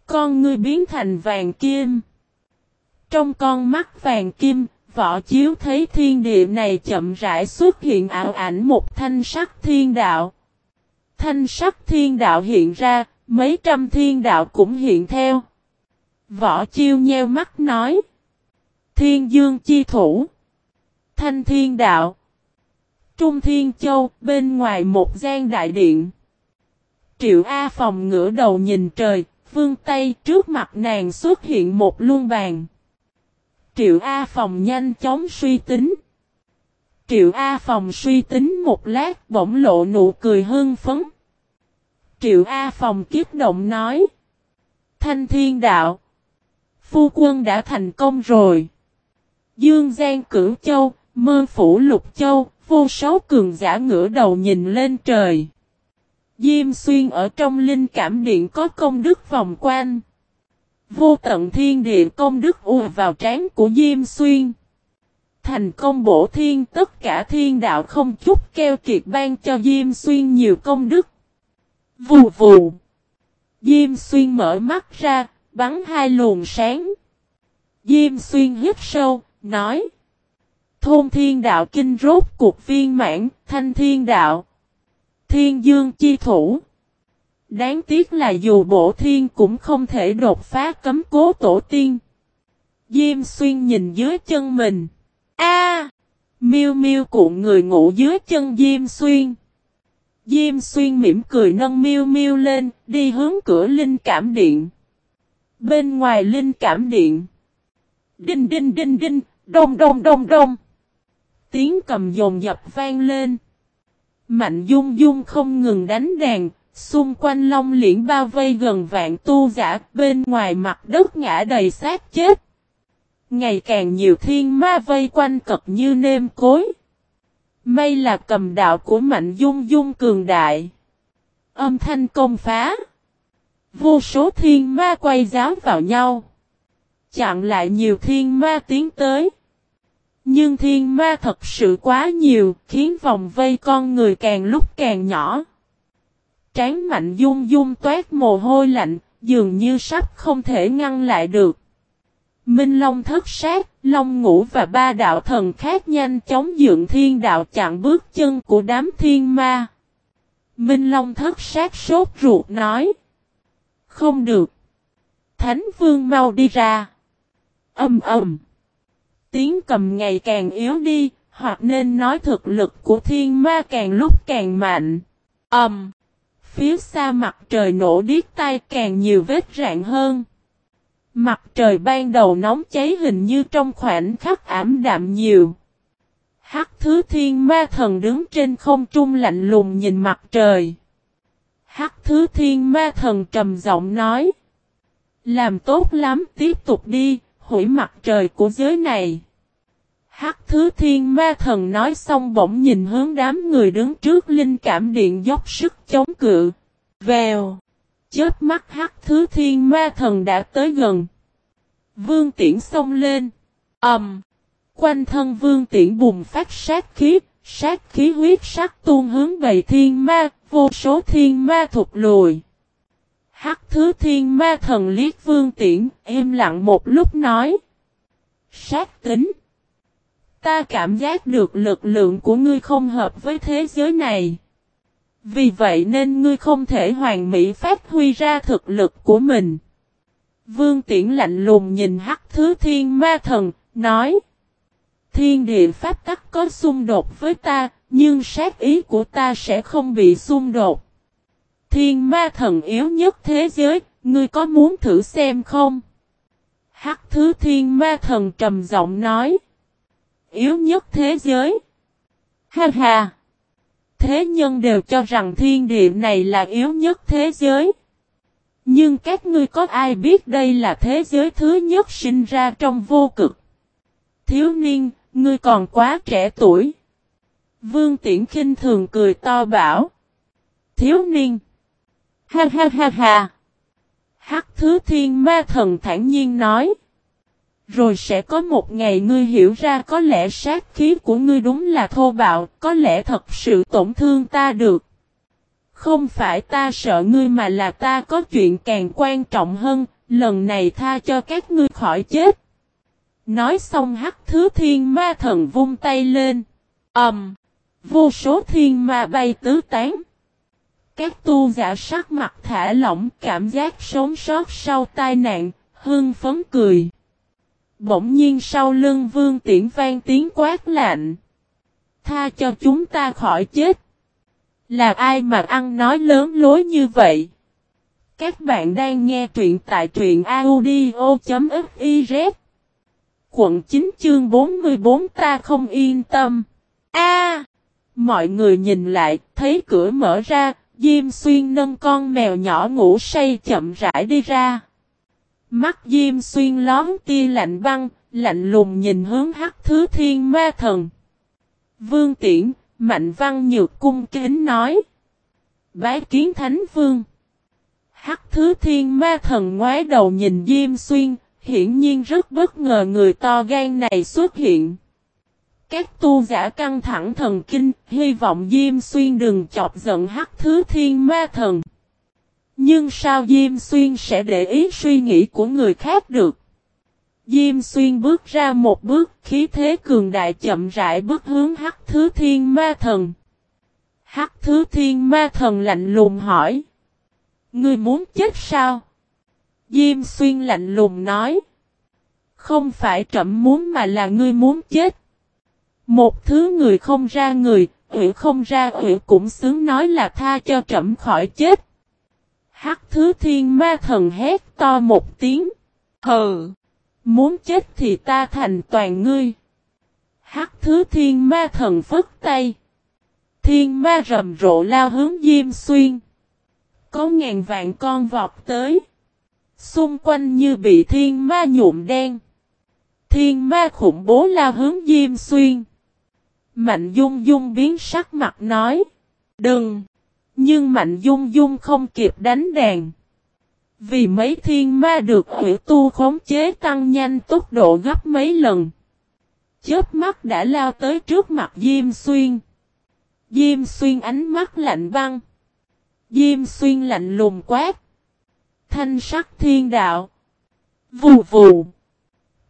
Con ngươi biến thành vàng kim. Trong con mắt vàng kim, võ chiếu thấy thiên địa này chậm rãi xuất hiện ảo ảnh một thanh sắc thiên đạo. Thanh sắc thiên đạo hiện ra, mấy trăm thiên đạo cũng hiện theo. Võ chiêu nheo mắt nói. Thiên dương chi thủ. Thanh thiên đạo. Trung thiên châu bên ngoài một gian đại điện. Triệu A phòng ngửa đầu nhìn trời, phương tây trước mặt nàng xuất hiện một luân bàn. Triệu A phòng nhanh chóng suy tính. Triệu A phòng suy tính một lát bỗng lộ nụ cười hưng phấn. Triệu A phòng kiếp động nói. Thanh thiên đạo. Phu quân đã thành công rồi. Dương Giang Cửu Châu, Mơ Phủ Lục Châu, vô số cường giả ngửa đầu nhìn lên trời. Diêm xuyên ở trong linh cảm điện có công đức vòng quanh. Vô tận thiên địa công đức ùa vào trán của Diêm xuyên. Thành công bổ thiên tất cả thiên đạo không chút keo kiệt ban cho Diêm xuyên nhiều công đức. Vù vù. Diêm xuyên mở mắt ra, bắn hai luồng sáng. Diêm xuyên hít sâu, nói. Thôn thiên đạo kinh rốt cuộc viên mãn, thanh thiên đạo. Thiên dương chi thủ. Đáng tiếc là dù bổ thiên cũng không thể đột phá cấm cố tổ tiên. Diêm xuyên nhìn dưới chân mình. A! Miêu miêu cuộn người ngủ dưới chân Diêm xuyên. Diêm xuyên mỉm cười nâng miêu miêu lên, đi hướng cửa linh cảm điện. Bên ngoài linh cảm điện. Đinh đinh đinh đinh, đông đông đông đông. Tiếng cầm dồn dập vang lên. Mạnh dung dung không ngừng đánh đàn, xung quanh long liễn bao vây gần vạn tu giả, bên ngoài mặt đất ngã đầy xác chết. Ngày càng nhiều thiên ma vây quanh cật như nêm cối. May là cầm đạo của mạnh dung dung cường đại. Âm thanh công phá. Vô số thiên ma quay giáo vào nhau. Chặn lại nhiều thiên ma tiến tới. Nhưng thiên ma thật sự quá nhiều, khiến vòng vây con người càng lúc càng nhỏ. Tráng mạnh dung dung toát mồ hôi lạnh, dường như sắp không thể ngăn lại được. Minh Long thất sát, Long ngũ và ba đạo thần khác nhanh chóng dựng thiên đạo chặn bước chân của đám thiên ma. Minh Long thất sát sốt ruột nói. Không được. Thánh vương mau đi ra. Âm ầm. Tiếng cầm ngày càng yếu đi, hoặc nên nói thực lực của thiên ma càng lúc càng mạnh. Ầm. Phía xa mặt trời nổ điếc tai càng nhiều vết rạn hơn. Mặt trời ban đầu nóng cháy hình như trong khoảnh khắc ảm đạm nhiều. Hắc thứ thiên ma thần đứng trên không trung lạnh lùng nhìn mặt trời. Hắc thứ thiên ma thần trầm giọng nói. Làm tốt lắm tiếp tục đi, hủy mặt trời của giới này. Hắc thứ thiên ma thần nói xong bỗng nhìn hướng đám người đứng trước linh cảm điện dốc sức chống cự. Vèo. Chớp mắt hắc thứ thiên ma thần đã tới gần. Vương tiễn xông lên. ầm. Um, quanh thân vương tiễn bùng phát sát khí, sát khí huyết sắc tuôn hướng bầy thiên ma, vô số thiên ma thụt lùi. Hắc thứ thiên ma thần liếc vương tiễn, im lặng một lúc nói. Sát tính. Ta cảm giác được lực lượng của ngươi không hợp với thế giới này. Vì vậy nên ngươi không thể hoàn mỹ phát huy ra thực lực của mình. Vương Tiễn lạnh lùng nhìn hắc thứ thiên ma thần, nói. Thiên địa pháp tắc có xung đột với ta, nhưng sát ý của ta sẽ không bị xung đột. Thiên ma thần yếu nhất thế giới, ngươi có muốn thử xem không? Hắc thứ thiên ma thần trầm giọng nói. Yếu nhất thế giới. Ha ha. Thế nhân đều cho rằng thiên địa này là yếu nhất thế giới. Nhưng các ngươi có ai biết đây là thế giới thứ nhất sinh ra trong vô cực? Thiếu niên, ngươi còn quá trẻ tuổi. Vương Tiễn khinh thường cười to bảo. Thiếu niên. Ha ha ha ha. Hắc thứ thiên ma thần thản nhiên nói. Rồi sẽ có một ngày ngươi hiểu ra có lẽ sát khí của ngươi đúng là thô bạo, có lẽ thật sự tổn thương ta được. Không phải ta sợ ngươi mà là ta có chuyện càng quan trọng hơn, lần này tha cho các ngươi khỏi chết. Nói xong hắc thứ thiên ma thần vung tay lên. ầm, um, Vô số thiên ma bay tứ tán. Các tu giả sắc mặt thả lỏng cảm giác sống sót sau tai nạn, hưng phấn cười. Bỗng nhiên sau lưng vương tiễn vang tiếng quát lạnh. Tha cho chúng ta khỏi chết. Là ai mà ăn nói lớn lối như vậy? Các bạn đang nghe truyện tại truyện audio.fiz Quận 9 chương 44 ta không yên tâm. A, Mọi người nhìn lại, thấy cửa mở ra, Diêm Xuyên nâng con mèo nhỏ ngủ say chậm rãi đi ra. Mắt Diêm Xuyên lón tia lạnh băng, lạnh lùng nhìn hướng hắc thứ thiên ma thần. Vương Tiễn, Mạnh Văn Nhược cung kính nói. Bái kiến Thánh Vương. Hắc thứ thiên ma thần ngoái đầu nhìn Diêm Xuyên, hiển nhiên rất bất ngờ người to gan này xuất hiện. Các tu giả căng thẳng thần kinh, hy vọng Diêm Xuyên đừng chọc giận hắc thứ thiên ma thần. Nhưng sao Diêm Xuyên sẽ để ý suy nghĩ của người khác được? Diêm Xuyên bước ra một bước, khí thế cường đại chậm rãi bước hướng Hắc Thứ Thiên Ma Thần. Hắc Thứ Thiên Ma Thần lạnh lùng hỏi. Ngươi muốn chết sao? Diêm xuyên lạnh lùng nói. Không phải trậm muốn mà là ngươi muốn chết. Một thứ người không ra người, ủy không ra ủy cũng xứng nói là tha cho trẫm khỏi chết. Hắc thứ thiên ma thần hét to một tiếng. Hừ! Muốn chết thì ta thành toàn ngươi. Hắc thứ thiên ma thần phất tay. Thiên ma rầm rộ lao hướng Diêm Xuyên. Có ngàn vạn con vọt tới. Xung quanh như bị thiên ma nhuộm đen. Thiên ma khủng bố lao hướng Diêm Xuyên. Mạnh Dung Dung biến sắc mặt nói. Đừng! Nhưng Mạnh Dung Dung không kịp đánh đàn. Vì mấy thiên ma được hủy tu khống chế tăng nhanh tốc độ gấp mấy lần. Chớp mắt đã lao tới trước mặt Diêm Xuyên. Diêm Xuyên ánh mắt lạnh băng. Diêm Xuyên lạnh lùng quát. Thanh sắc thiên đạo. Vù vù.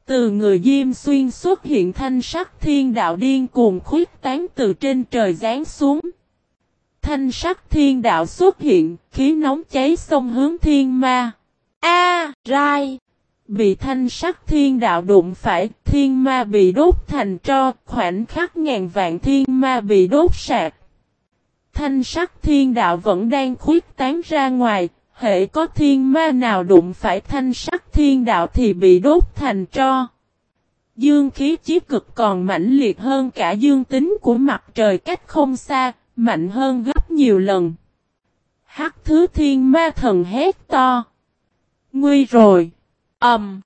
Từ người Diêm Xuyên xuất hiện thanh sắc thiên đạo điên cuồng khuyết tán từ trên trời rán xuống. Thanh sắc thiên đạo xuất hiện, khí nóng cháy xông hướng thiên ma. A, rai! Bị thanh sắc thiên đạo đụng phải, thiên ma bị đốt thành tro, khoảnh khắc ngàn vạn thiên ma bị đốt sạc. Thanh sắc thiên đạo vẫn đang khuyết tán ra ngoài, hệ có thiên ma nào đụng phải thanh sắc thiên đạo thì bị đốt thành tro. Dương khí chí cực còn mãnh liệt hơn cả dương tính của mặt trời cách không xa, mạnh hơn gấp nhiều lần. Hắc thứ thiên ma thần hét to. Nguy rồi. Ẩm. Um,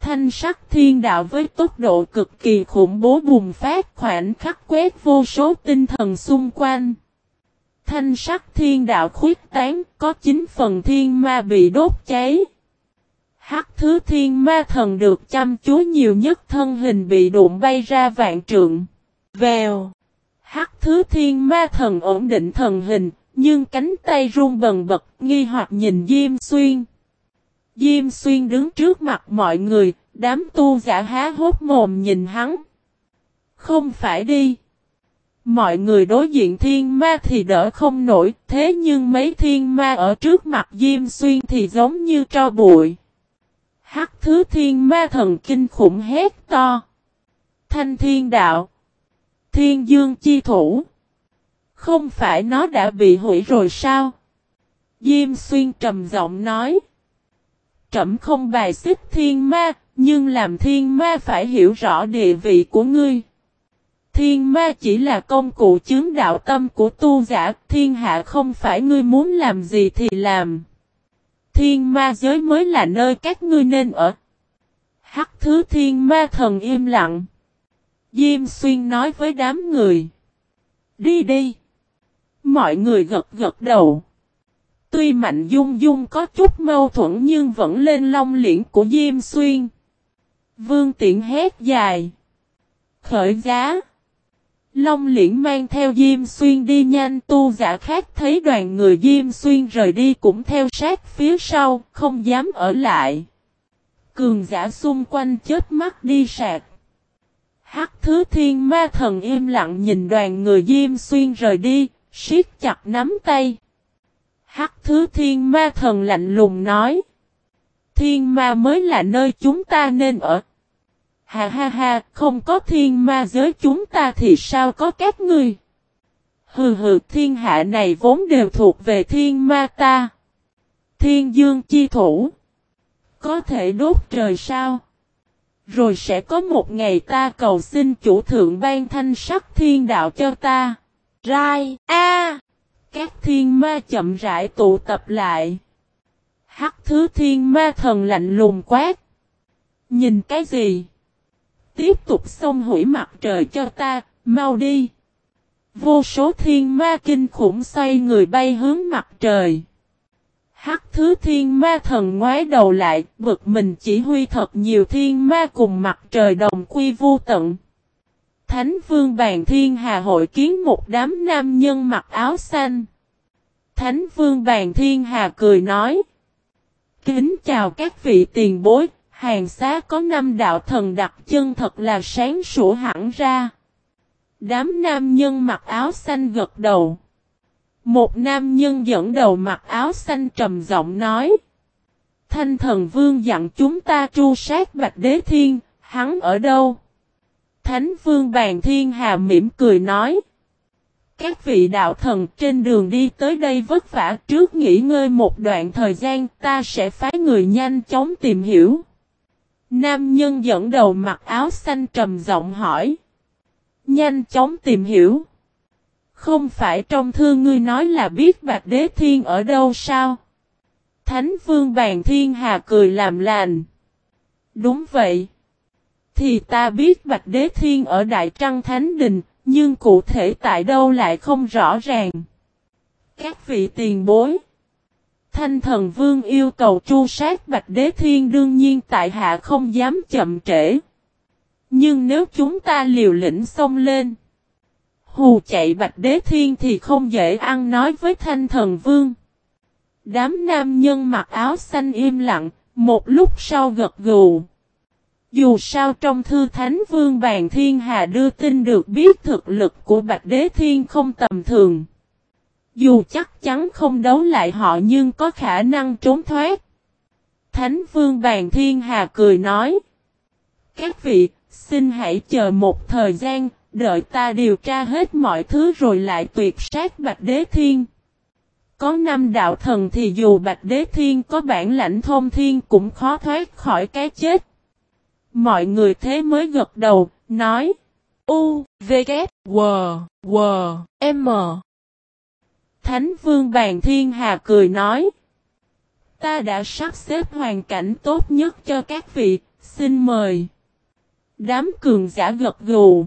thanh sắc thiên đạo với tốc độ cực kỳ khủng bố bùng phát khoảnh khắc quét vô số tinh thần xung quanh. Thanh sắc thiên đạo khuyết tán, có 9 phần thiên ma bị đốt cháy. Hắc thứ thiên ma thần được chăm chú nhiều nhất thân hình bị đụng bay ra vạn trượng. Vèo. Hắc thứ thiên ma thần ổn định thần hình, nhưng cánh tay run bần bật, nghi hoặc nhìn Diêm Xuyên. Diêm Xuyên đứng trước mặt mọi người, đám tu giả há hốt mồm nhìn hắn. Không phải đi. Mọi người đối diện thiên ma thì đỡ không nổi, thế nhưng mấy thiên ma ở trước mặt Diêm Xuyên thì giống như tro bụi. Hắc thứ thiên ma thần kinh khủng hét to. Thanh thiên đạo. Thiên dương chi thủ. Không phải nó đã bị hủy rồi sao? Diêm xuyên trầm giọng nói. Trẩm không bài xích thiên ma, nhưng làm thiên ma phải hiểu rõ địa vị của ngươi. Thiên ma chỉ là công cụ chứng đạo tâm của tu giả, thiên hạ không phải ngươi muốn làm gì thì làm. Thiên ma giới mới là nơi các ngươi nên ở. Hắc thứ thiên ma thần im lặng. Diêm xuyên nói với đám người. Đi đi. Mọi người gật gật đầu. Tuy Mạnh Dung Dung có chút mâu thuẫn nhưng vẫn lên long liễn của Diêm Xuyên. Vương tiện hét dài. Khởi giá. Long liễn mang theo Diêm Xuyên đi nhanh tu giả khác thấy đoàn người Diêm Xuyên rời đi cũng theo sát phía sau, không dám ở lại. Cường giả xung quanh chết mắt đi sạc. Hắc thứ thiên ma thần im lặng nhìn đoàn người Diêm Xuyên rời đi, siết chặt nắm tay. Hắc thứ thiên ma thần lạnh lùng nói. Thiên ma mới là nơi chúng ta nên ở. Ha ha ha, không có thiên ma giới chúng ta thì sao có các ngươi? Hừ hừ, thiên hạ này vốn đều thuộc về thiên ma ta. Thiên dương chi thủ. Có thể đốt trời sao? Rồi sẽ có một ngày ta cầu xin chủ thượng ban thanh sắc thiên đạo cho ta. Rai, a Các thiên ma chậm rãi tụ tập lại. Hắc thứ thiên ma thần lạnh lùng quát. Nhìn cái gì? Tiếp tục xông hủy mặt trời cho ta, mau đi. Vô số thiên ma kinh khủng xoay người bay hướng mặt trời. Hắc thứ thiên ma thần ngoái đầu lại, bực mình chỉ huy thật nhiều thiên ma cùng mặt trời đồng quy vô tận. Thánh vương bàn thiên hà hội kiến một đám nam nhân mặc áo xanh. Thánh vương bàn thiên hà cười nói. Kính chào các vị tiền bối, hàng xá có năm đạo thần đặc chân thật là sáng sủa hẳn ra. Đám nam nhân mặc áo xanh gật đầu. Một nam nhân dẫn đầu mặc áo xanh trầm giọng nói. Thanh thần vương dặn chúng ta tru sát Bạch Đế Thiên, hắn ở đâu? Thánh vương bàn thiên hà mỉm cười nói. Các vị đạo thần trên đường đi tới đây vất vả trước nghỉ ngơi một đoạn thời gian ta sẽ phái người nhanh chóng tìm hiểu. Nam nhân dẫn đầu mặc áo xanh trầm giọng hỏi. Nhanh chóng tìm hiểu. Không phải trong thư ngươi nói là biết bạc đế thiên ở đâu sao? Thánh vương bàn thiên hà cười làm lành. Đúng vậy. Thì ta biết bạch đế thiên ở Đại Trăng Thánh Đình, nhưng cụ thể tại đâu lại không rõ ràng. Các vị tiền bối. Thanh thần vương yêu cầu tru sát bạch đế thiên đương nhiên tại hạ không dám chậm trễ. Nhưng nếu chúng ta liều lĩnh xông lên. Hù chạy bạch đế thiên thì không dễ ăn nói với thanh thần vương. Đám nam nhân mặc áo xanh im lặng, một lúc sau gật gù. Dù sao trong thư Thánh Vương Bàn Thiên Hà đưa tin được biết thực lực của Bạch Đế Thiên không tầm thường. Dù chắc chắn không đấu lại họ nhưng có khả năng trốn thoát. Thánh Vương Bàn Thiên Hà cười nói. Các vị, xin hãy chờ một thời gian, đợi ta điều tra hết mọi thứ rồi lại tuyệt sát Bạch Đế Thiên. Có năm đạo thần thì dù Bạch Đế Thiên có bản lãnh thông thiên cũng khó thoát khỏi cái chết. Mọi người thế mới gật đầu, nói. U, V, K, W, W, M. Thánh vương bàn thiên hà cười nói. Ta đã sắp xếp hoàn cảnh tốt nhất cho các vị, xin mời. Đám cường giả gật gù.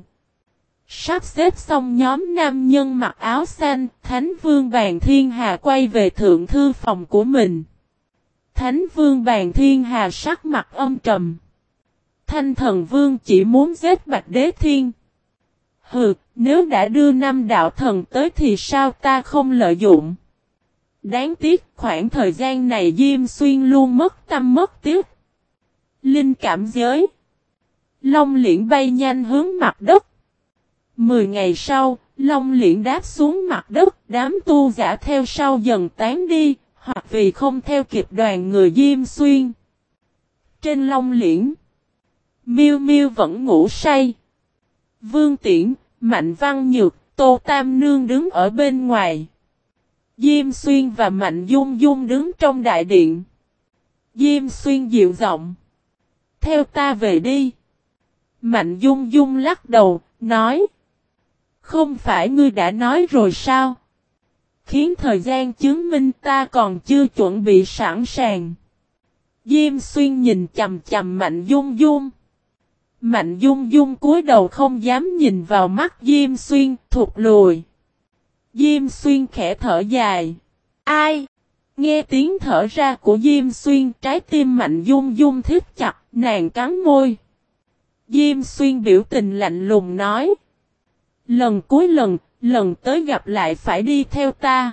Sắp xếp xong nhóm nam nhân mặc áo xanh, Thánh Vương Bàn Thiên Hà quay về thượng thư phòng của mình. Thánh Vương Bàn Thiên Hà sắc mặt âm trầm. Thanh Thần Vương chỉ muốn giết Bạch Đế Thiên. Hừ, nếu đã đưa năm đạo thần tới thì sao ta không lợi dụng? Đáng tiếc khoảng thời gian này Diêm Xuyên luôn mất tâm mất tiếc. Linh cảm giới. Long liễn bay nhanh hướng mặt đất. Mười ngày sau, Long liễn đáp xuống mặt đất, đám tu giả theo sau dần tán đi, hoặc vì không theo kịp đoàn người Diêm Xuyên. Trên Long liễn, Miêu Miêu vẫn ngủ say. Vương Tiễn, Mạnh Văn Nhược, Tô Tam Nương đứng ở bên ngoài. Diêm Xuyên và Mạnh Dung Dung đứng trong đại điện. Diêm Xuyên dịu giọng. Theo ta về đi. Mạnh Dung Dung lắc đầu, nói. Không phải ngươi đã nói rồi sao? Khiến thời gian chứng minh ta còn chưa chuẩn bị sẵn sàng. Diêm xuyên nhìn chầm chầm Mạnh Dung Dung. Mạnh Dung Dung cúi đầu không dám nhìn vào mắt Diêm Xuyên, thụt lùi. Diêm Xuyên khẽ thở dài. Ai? Nghe tiếng thở ra của Diêm Xuyên, trái tim Mạnh Dung Dung thiết chặt, nàng cắn môi. Diêm Xuyên biểu tình lạnh lùng nói. Lần cuối lần, lần tới gặp lại phải đi theo ta.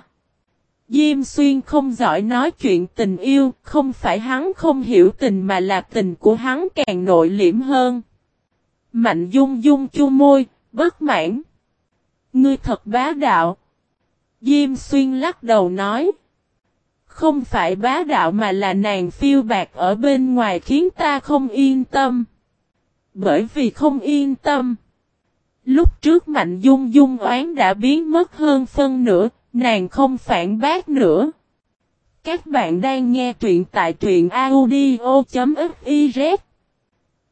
Diêm xuyên không giỏi nói chuyện tình yêu, không phải hắn không hiểu tình mà là tình của hắn càng nội liễm hơn. Mạnh dung dung chu môi, bất mãn. Ngươi thật bá đạo. Diêm xuyên lắc đầu nói. Không phải bá đạo mà là nàng phiêu bạc ở bên ngoài khiến ta không yên tâm. Bởi vì không yên tâm. Lúc trước Mạnh Dung Dung oán đã biến mất hơn phân nửa, nàng không phản bác nữa. Các bạn đang nghe truyện tại truyện audio.fif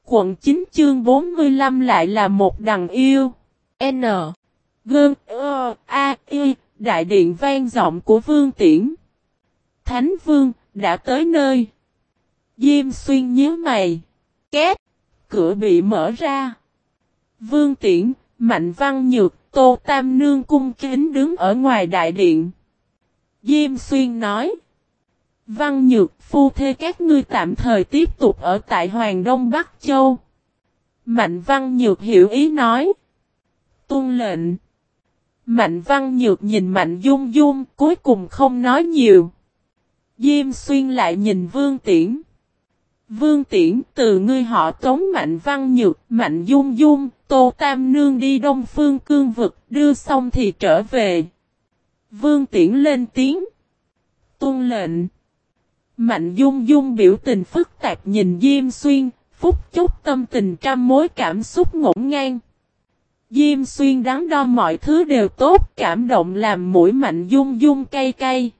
Quận 9 chương 45 lại là một đằng yêu. N. Gơn. Ơ. A. Y. Đại điện vang giọng của Vương Tiễn. Thánh Vương, đã tới nơi. Diêm xuyên nhớ mày. Két. Cửa bị mở ra. Vương Tiễn, Mạnh Văn Nhược, Tô Tam Nương cung kính đứng ở ngoài đại điện. Diêm Xuyên nói. Văn Nhược, phu thê các ngươi tạm thời tiếp tục ở tại Hoàng Đông Bắc Châu. Mạnh Văn Nhược hiểu ý nói. Tuân lệnh. Mạnh Văn Nhược nhìn Mạnh Dung Dung, cuối cùng không nói nhiều. Diêm Xuyên lại nhìn Vương Tiễn. Vương Tiễn từ ngươi họ tống Mạnh Văn Nhược, Mạnh Dung Dung, Tô Tam Nương đi Đông Phương Cương Vực, đưa xong thì trở về. Vương Tiễn lên tiếng. tuân lệnh. Mạnh Dung Dung biểu tình phức tạp nhìn Diêm Xuyên, phúc chốc tâm tình trăm mối cảm xúc ngổn ngang. Diêm Xuyên đắn đo mọi thứ đều tốt, cảm động làm mũi Mạnh Dung Dung cay cay.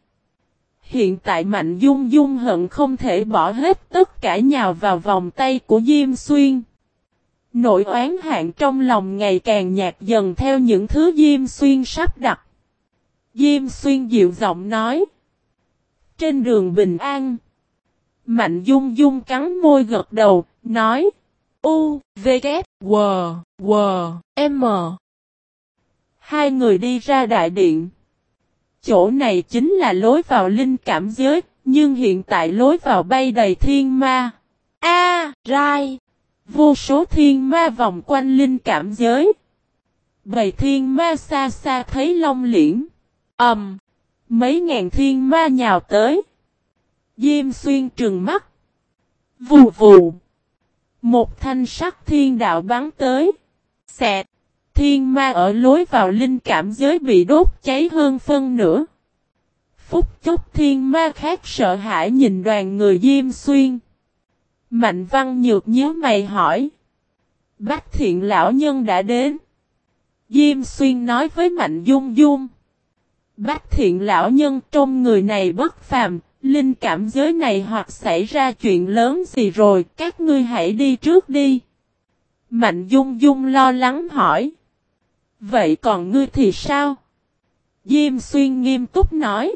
Hiện tại Mạnh Dung Dung hận không thể bỏ hết tất cả nhào vào vòng tay của Diêm Xuyên. Nội oán hạn trong lòng ngày càng nhạt dần theo những thứ Diêm Xuyên sắp đặt. Diêm Xuyên dịu giọng nói. Trên đường Bình An. Mạnh Dung Dung cắn môi gật đầu, nói. U, V, K, W, W, M. Hai người đi ra đại điện. Chỗ này chính là lối vào linh cảm giới, nhưng hiện tại lối vào bay đầy thiên ma. A, rai. Vô số thiên ma vòng quanh linh cảm giới. Bầy thiên ma xa xa thấy long liễn. Ẩm. Um, mấy ngàn thiên ma nhào tới. Diêm xuyên trừng mắt. Vù vù. Một thanh sắc thiên đạo bắn tới. Xẹt. Thiên ma ở lối vào linh cảm giới bị đốt cháy hơn phân nửa. Phúc chốc thiên ma khác sợ hãi nhìn đoàn người Diêm Xuyên. Mạnh văn nhược nhớ mày hỏi. Bách thiện lão nhân đã đến. Diêm Xuyên nói với Mạnh Dung Dung. Bách thiện lão nhân trong người này bất phàm, linh cảm giới này hoặc xảy ra chuyện lớn gì rồi, các ngươi hãy đi trước đi. Mạnh Dung Dung lo lắng hỏi. Vậy còn ngươi thì sao? Diêm Xuyên nghiêm túc nói.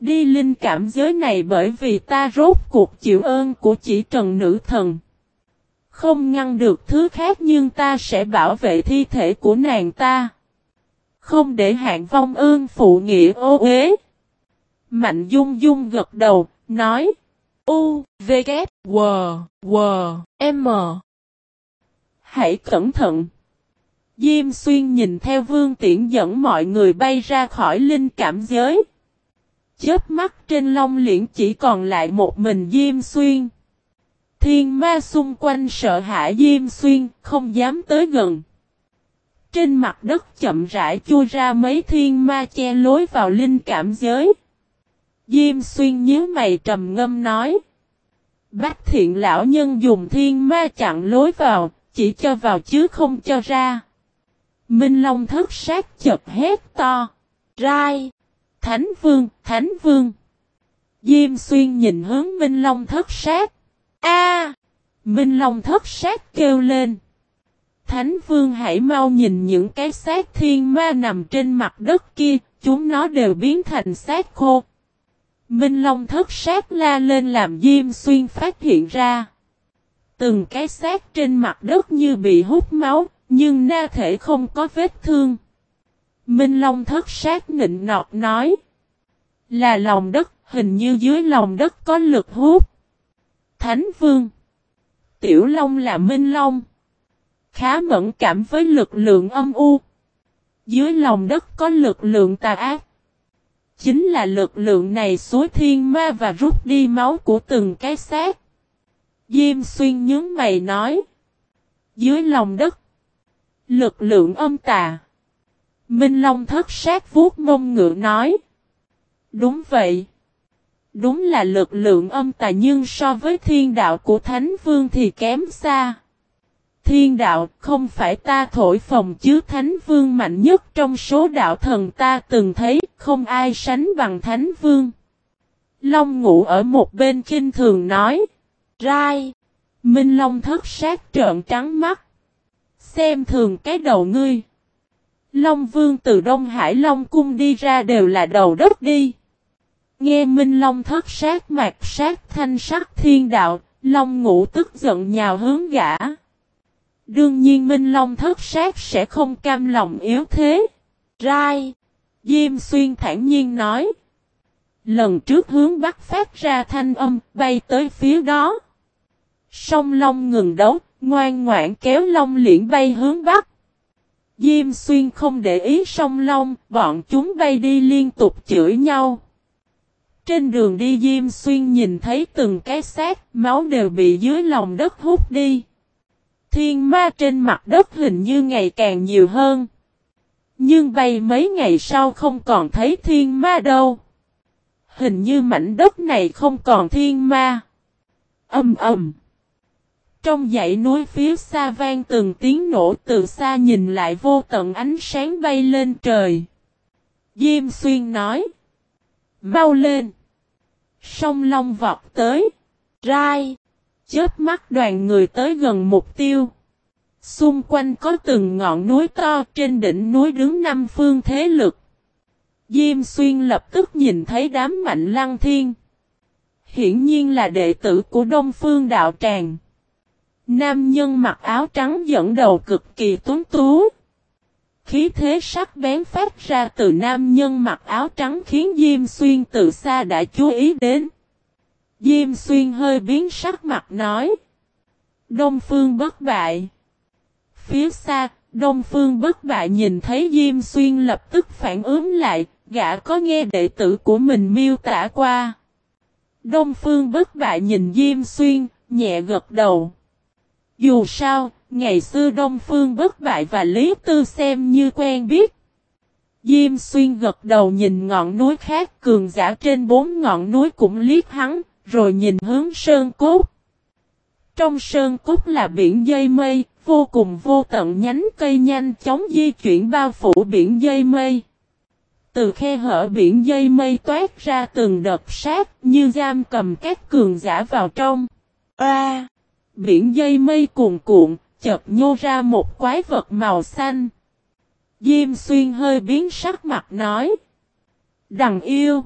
Đi linh cảm giới này bởi vì ta rốt cuộc chịu ơn của chỉ trần nữ thần. Không ngăn được thứ khác nhưng ta sẽ bảo vệ thi thể của nàng ta. Không để hạng vong ơn phụ nghĩa ô uế. Mạnh dung dung gật đầu, nói. U, V, K, W, W, M. Hãy cẩn thận. Diêm xuyên nhìn theo vương tiễn dẫn mọi người bay ra khỏi linh cảm giới. Chớp mắt trên long liễn chỉ còn lại một mình Diêm Xuyên. Thiên ma xung quanh sợ hãi Diêm Xuyên, không dám tới gần. Trên mặt đất chậm rãi chui ra mấy thiên ma che lối vào linh cảm giới. Diêm Xuyên nhớ mày trầm ngâm nói. Bách thiện lão nhân dùng thiên ma chặn lối vào, chỉ cho vào chứ không cho ra. Minh Long thất sát chật hét to. Rai! Thánh Vương, Thánh Vương. Diêm xuyên nhìn hướng Minh Long thất sát. A! Minh Long thất sát kêu lên. Thánh Vương hãy mau nhìn những cái xác thiên ma nằm trên mặt đất kia, chúng nó đều biến thành xác khô. Minh Long thất sát la lên làm Diêm Xuyên phát hiện ra. Từng cái xác trên mặt đất như bị hút máu, nhưng na thể không có vết thương. Minh Long thất sát nịnh nọt nói. Là lòng đất, hình như dưới lòng đất có lực hút. Thánh Vương. Tiểu Long là Minh Long. Khá mẫn cảm với lực lượng âm u. Dưới lòng đất có lực lượng tà ác. Chính là lực lượng này xối thiên ma và rút đi máu của từng cái xác. Diêm xuyên nhớ mày nói. Dưới lòng đất. Lực lượng âm tà. Minh Long thất sát vuốt mông ngựa nói. Đúng vậy. Đúng là lực lượng âm tà nhưng so với thiên đạo của Thánh Vương thì kém xa. Thiên đạo không phải ta thổi phồng chứ Thánh Vương mạnh nhất trong số đạo thần ta từng thấy, không ai sánh bằng Thánh Vương. Long ngủ ở một bên kinh thường nói. Rai. Minh Long thất sát trợn trắng mắt. Xem thường cái đầu ngươi. Long Vương từ Đông Hải Long Cung đi ra đều là đầu đất đi. Nghe Minh Long thất sát mạc sát thanh sắc thiên đạo, Long ngủ tức giận nhào hướng gã. Đương nhiên Minh Long thất sát sẽ không cam lòng yếu thế. Rai. Diêm xuyên thản nhiên nói. Lần trước hướng bắc phát ra thanh âm, bay tới phía đó. Song Long ngừng đấu, ngoan ngoãn kéo Long liễn bay hướng bắc. Diêm xuyên không để ý song long, bọn chúng bay đi liên tục chửi nhau. Trên đường đi Diêm xuyên nhìn thấy từng cái xác, máu đều bị dưới lòng đất hút đi. Thiên ma trên mặt đất hình như ngày càng nhiều hơn. Nhưng bay mấy ngày sau không còn thấy thiên ma đâu. Hình như mảnh đất này không còn thiên ma. Âm ầm. Trong dãy núi phía xa vang từng tiếng nổ từ xa nhìn lại vô tận ánh sáng bay lên trời. Diêm xuyên nói. Mau lên. Sông Long vọt tới. Rai. Chớp mắt đoàn người tới gần mục tiêu. Xung quanh có từng ngọn núi to, trên đỉnh núi đứng năm phương thế lực. Diêm xuyên lập tức nhìn thấy đám mạnh lăng thiên. Hiển nhiên là đệ tử của Đông Phương Đạo Tràng. Nam nhân mặc áo trắng dẫn đầu cực kỳ tuấn tú. Khí thế sắc bén phát ra từ nam nhân mặc áo trắng khiến Diêm Xuyên từ xa đã chú ý đến. Diêm Xuyên hơi biến sắc mặt nói. Đông Phương bất bại. Phía xa, Đông Phương bất bại nhìn thấy Diêm Xuyên lập tức phản ứng lại, gã có nghe đệ tử của mình miêu tả qua. Đông Phương bất bại nhìn Diêm Xuyên, nhẹ gật đầu. Dù sao, ngày xưa Đông Phương bất bại và Lý Tư xem như quen biết. Diêm Xuyên gật đầu nhìn ngọn núi khác cường giả trên bốn ngọn núi cũng liếc hắn, rồi nhìn hướng Sơn Cốt. Trong Sơn Cốt là biển dây mây, vô cùng vô tận nhánh cây nhanh chóng di chuyển bao phủ biển dây mây. Từ khe hở biển dây mây toát ra từng đợt sát như giam cầm các cường giả vào trong. A! biển dây mây cuồn cuộn, chợt nhô ra một quái vật màu xanh. Diêm xuyên hơi biến sắc mặt nói. Đằng yêu.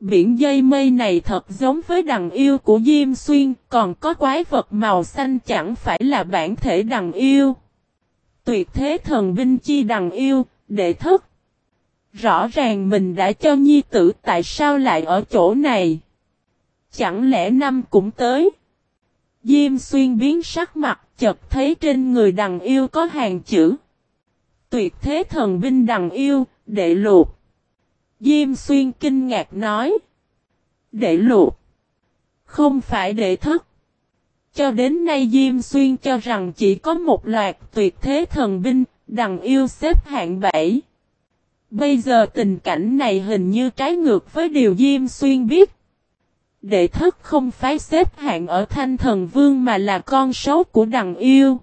Biển dây mây này thật giống với đằng yêu của Diêm Xuyên, còn có quái vật màu xanh chẳng phải là bản thể đằng yêu. Tuyệt thế thần binh chi đằng yêu, đệ thất. Rõ ràng mình đã cho nhi tử tại sao lại ở chỗ này. Chẳng lẽ năm cũng tới. Diêm xuyên biến sắc mặt, chợt thấy trên người đằng yêu có hàng chữ. Tuyệt thế thần binh đằng yêu, đệ lục. Diêm xuyên kinh ngạc nói. Đệ lục. Không phải đệ thất. Cho đến nay Diêm Xuyên cho rằng chỉ có một loạt tuyệt thế thần binh, đằng yêu xếp hạng 7. Bây giờ tình cảnh này hình như trái ngược với điều Diêm Xuyên biết. Đệ thất không phải xếp hạng ở thanh thần vương mà là con số của đằng yêu.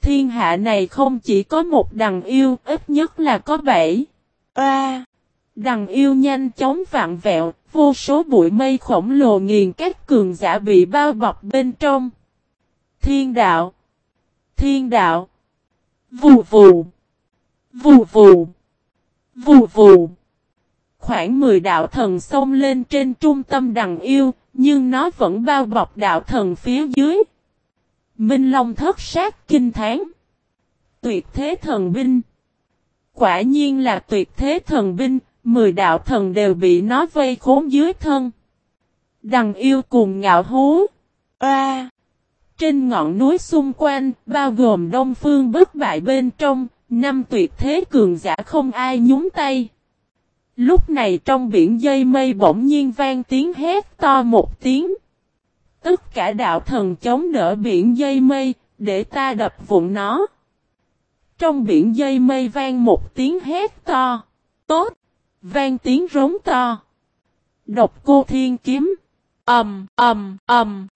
Thiên hạ này không chỉ có một đằng yêu, ít nhất là có bảy. A đằng yêu nhanh chóng vạn vẹo, vô số bụi mây khổng lồ nghiền các cường giả bị bao bọc bên trong. Thiên đạo. Thiên đạo. Vù vù. Vù vù. Vù vù. Khoảng 10 đạo thần xông lên trên trung tâm đằng yêu, nhưng nó vẫn bao bọc đạo thần phía dưới. Minh Long thất sát kinh tháng. Tuyệt thế thần binh. Quả nhiên là tuyệt thế thần binh, 10 đạo thần đều bị nó vây khốn dưới thân. Đằng yêu cùng ngạo hú. À! trên ngọn núi xung quanh, bao gồm đông phương bất bại bên trong, năm tuyệt thế cường giả không ai nhúng tay. Lúc này trong biển dây mây bỗng nhiên vang tiếng hét to một tiếng. Tất cả đạo thần chống đỡ biển dây mây, để ta đập vụn nó. Trong biển dây mây vang một tiếng hét to. Tốt! Vang tiếng rống to. Độc cô thiên kiếm. ầm ầm, ầm.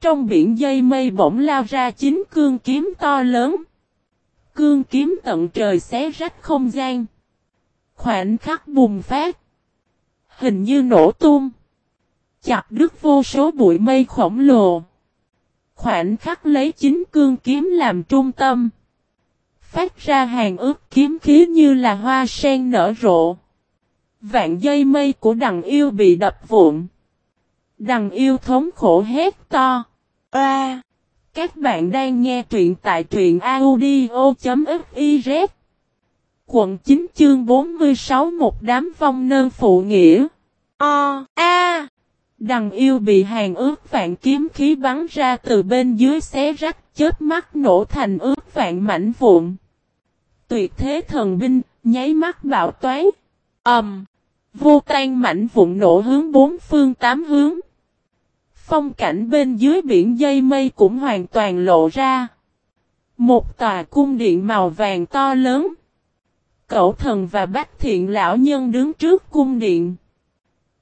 Trong biển dây mây bỗng lao ra chín cương kiếm to lớn. Cương kiếm tận trời xé rách không gian. Khoảnh khắc bùng phát. Hình như nổ tung. Chặt đứt vô số bụi mây khổng lồ. Khoảnh khắc lấy chính cương kiếm làm trung tâm. Phát ra hàng ước kiếm khí như là hoa sen nở rộ. Vạn dây mây của đằng yêu bị đập vụn. Đằng yêu thống khổ hét to. A. các bạn đang nghe truyện tại truyện audio.fiz Quận 9 chương 46 một đám vong nơn phụ nghĩa. O, A. Đằng yêu bị hàng ước vạn kiếm khí bắn ra từ bên dưới xé rách chết mắt nổ thành ước vạn mảnh vụn. Tuyệt thế thần binh, nháy mắt bạo toái. Ẩm. Um, vô tan mảnh vụn nổ hướng bốn phương tám hướng. Phong cảnh bên dưới biển dây mây cũng hoàn toàn lộ ra. Một tòa cung điện màu vàng to lớn. Cậu thần và bách thiện lão nhân đứng trước cung điện.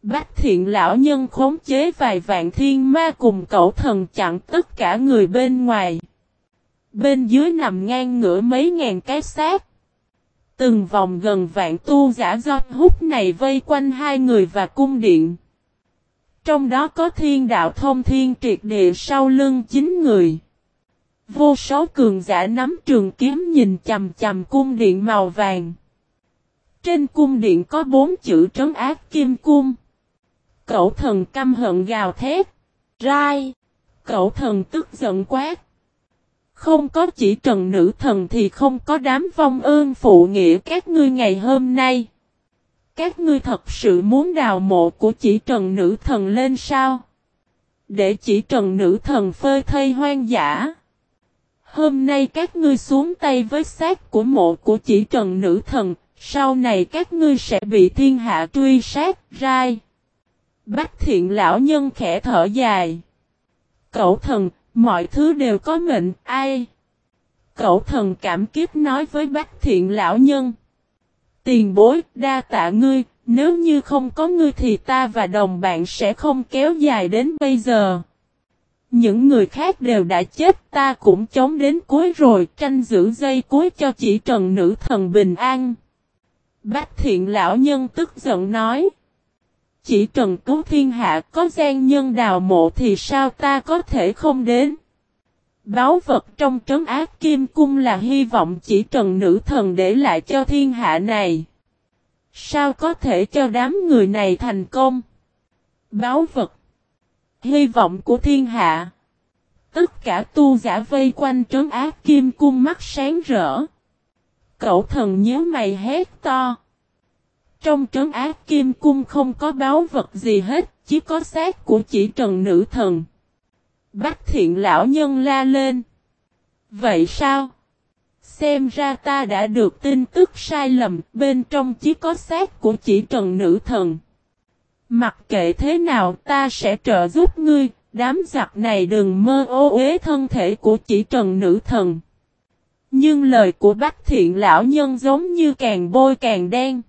Bách thiện lão nhân khống chế vài vạn thiên ma cùng cậu thần chặn tất cả người bên ngoài. Bên dưới nằm ngang ngửa mấy ngàn cái xác. Từng vòng gần vạn tu giả do hút này vây quanh hai người và cung điện. Trong đó có thiên đạo thông thiên triệt địa sau lưng chín người. Vô số cường giả nắm trường kiếm nhìn chầm chầm cung điện màu vàng. Trên cung điện có bốn chữ trấn ác kim cung. Cậu thần căm hận gào thét. Rai. Cậu thần tức giận quát. Không có chỉ trần nữ thần thì không có đám vong ơn phụ nghĩa các ngươi ngày hôm nay. Các ngươi thật sự muốn đào mộ của chỉ trần nữ thần lên sao? Để chỉ trần nữ thần phơi thây hoang dã. Hôm nay các ngươi xuống tay với xác của mộ của chỉ trần nữ thần, sau này các ngươi sẽ bị thiên hạ truy sát, rai. Bách thiện lão nhân khẽ thở dài. Cậu thần, mọi thứ đều có mệnh, ai? Cậu thần cảm kiếp nói với bác thiện lão nhân. Tiền bối, đa tạ ngươi, nếu như không có ngươi thì ta và đồng bạn sẽ không kéo dài đến bây giờ. Những người khác đều đã chết ta cũng chống đến cuối rồi tranh giữ dây cuối cho chỉ trần nữ thần bình an. Bách thiện lão nhân tức giận nói. Chỉ trần cứu thiên hạ có gian nhân đào mộ thì sao ta có thể không đến. Báo vật trong trấn ác kim cung là hy vọng chỉ trần nữ thần để lại cho thiên hạ này. Sao có thể cho đám người này thành công? Báo vật. Hy vọng của thiên hạ. Tất cả tu giả vây quanh trấn ác kim cung mắt sáng rỡ. Cậu thần nhớ mày hét to. Trong trấn ác kim cung không có báo vật gì hết, chỉ có xác của chỉ trần nữ thần. Bách thiện lão nhân la lên. Vậy sao? Xem ra ta đã được tin tức sai lầm, bên trong chỉ có xác của chỉ trần nữ thần. Mặc kệ thế nào ta sẽ trợ giúp ngươi, đám giặc này đừng mơ ô uế thân thể của chỉ trần nữ thần. Nhưng lời của bách thiện lão nhân giống như càng bôi càng đen.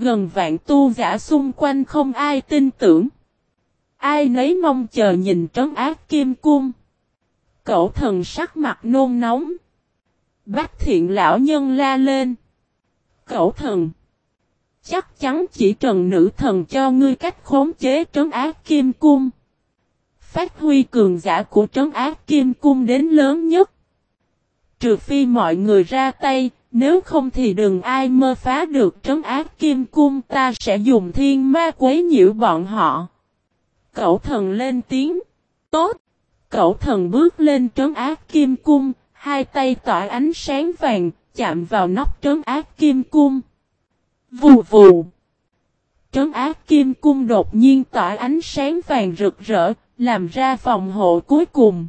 Gần vạn tu giả xung quanh không ai tin tưởng. Ai nấy mong chờ nhìn trấn ác kim cung. Cậu thần sắc mặt nôn nóng. Bách thiện lão nhân la lên. Cậu thần. Chắc chắn chỉ trần nữ thần cho ngươi cách khống chế trấn ác kim cung. Phát huy cường giả của trấn ác kim cung đến lớn nhất. Trừ phi mọi người ra tay, nếu không thì đừng ai mơ phá được trấn ác kim cung ta sẽ dùng thiên ma quấy nhiễu bọn họ. Cậu thần lên tiếng. Tốt. Cậu thần bước lên trấn ác kim cung, hai tay tỏa ánh sáng vàng, chạm vào nóc trấn ác kim cung. Vù vù. Trấn ác kim cung đột nhiên tỏa ánh sáng vàng rực rỡ, làm ra phòng hộ cuối cùng.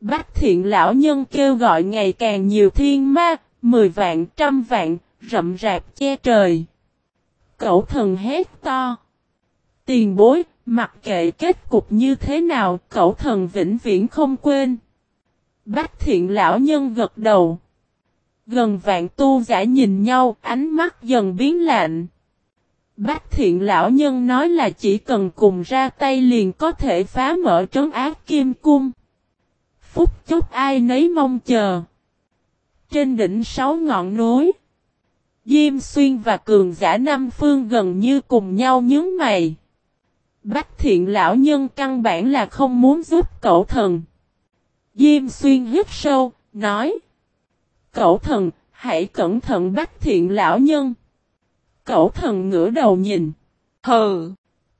Bách thiện lão nhân kêu gọi ngày càng nhiều thiên ma, mười vạn trăm vạn, rậm rạp che trời. Cậu thần hét to. Tiền bối, mặc kệ kết cục như thế nào, cậu thần vĩnh viễn không quên. Bách thiện lão nhân gật đầu. Gần vạn tu giả nhìn nhau, ánh mắt dần biến lạnh. Bách thiện lão nhân nói là chỉ cần cùng ra tay liền có thể phá mở trấn ác kim cung. Phúc chốc ai nấy mong chờ. Trên đỉnh sáu ngọn núi. Diêm xuyên và cường giả Nam Phương gần như cùng nhau nhướng mày. Bách thiện lão nhân căn bản là không muốn giúp cậu thần. Diêm xuyên hít sâu, nói. Cậu thần, hãy cẩn thận bách thiện lão nhân. Cậu thần ngửa đầu nhìn. Hừ.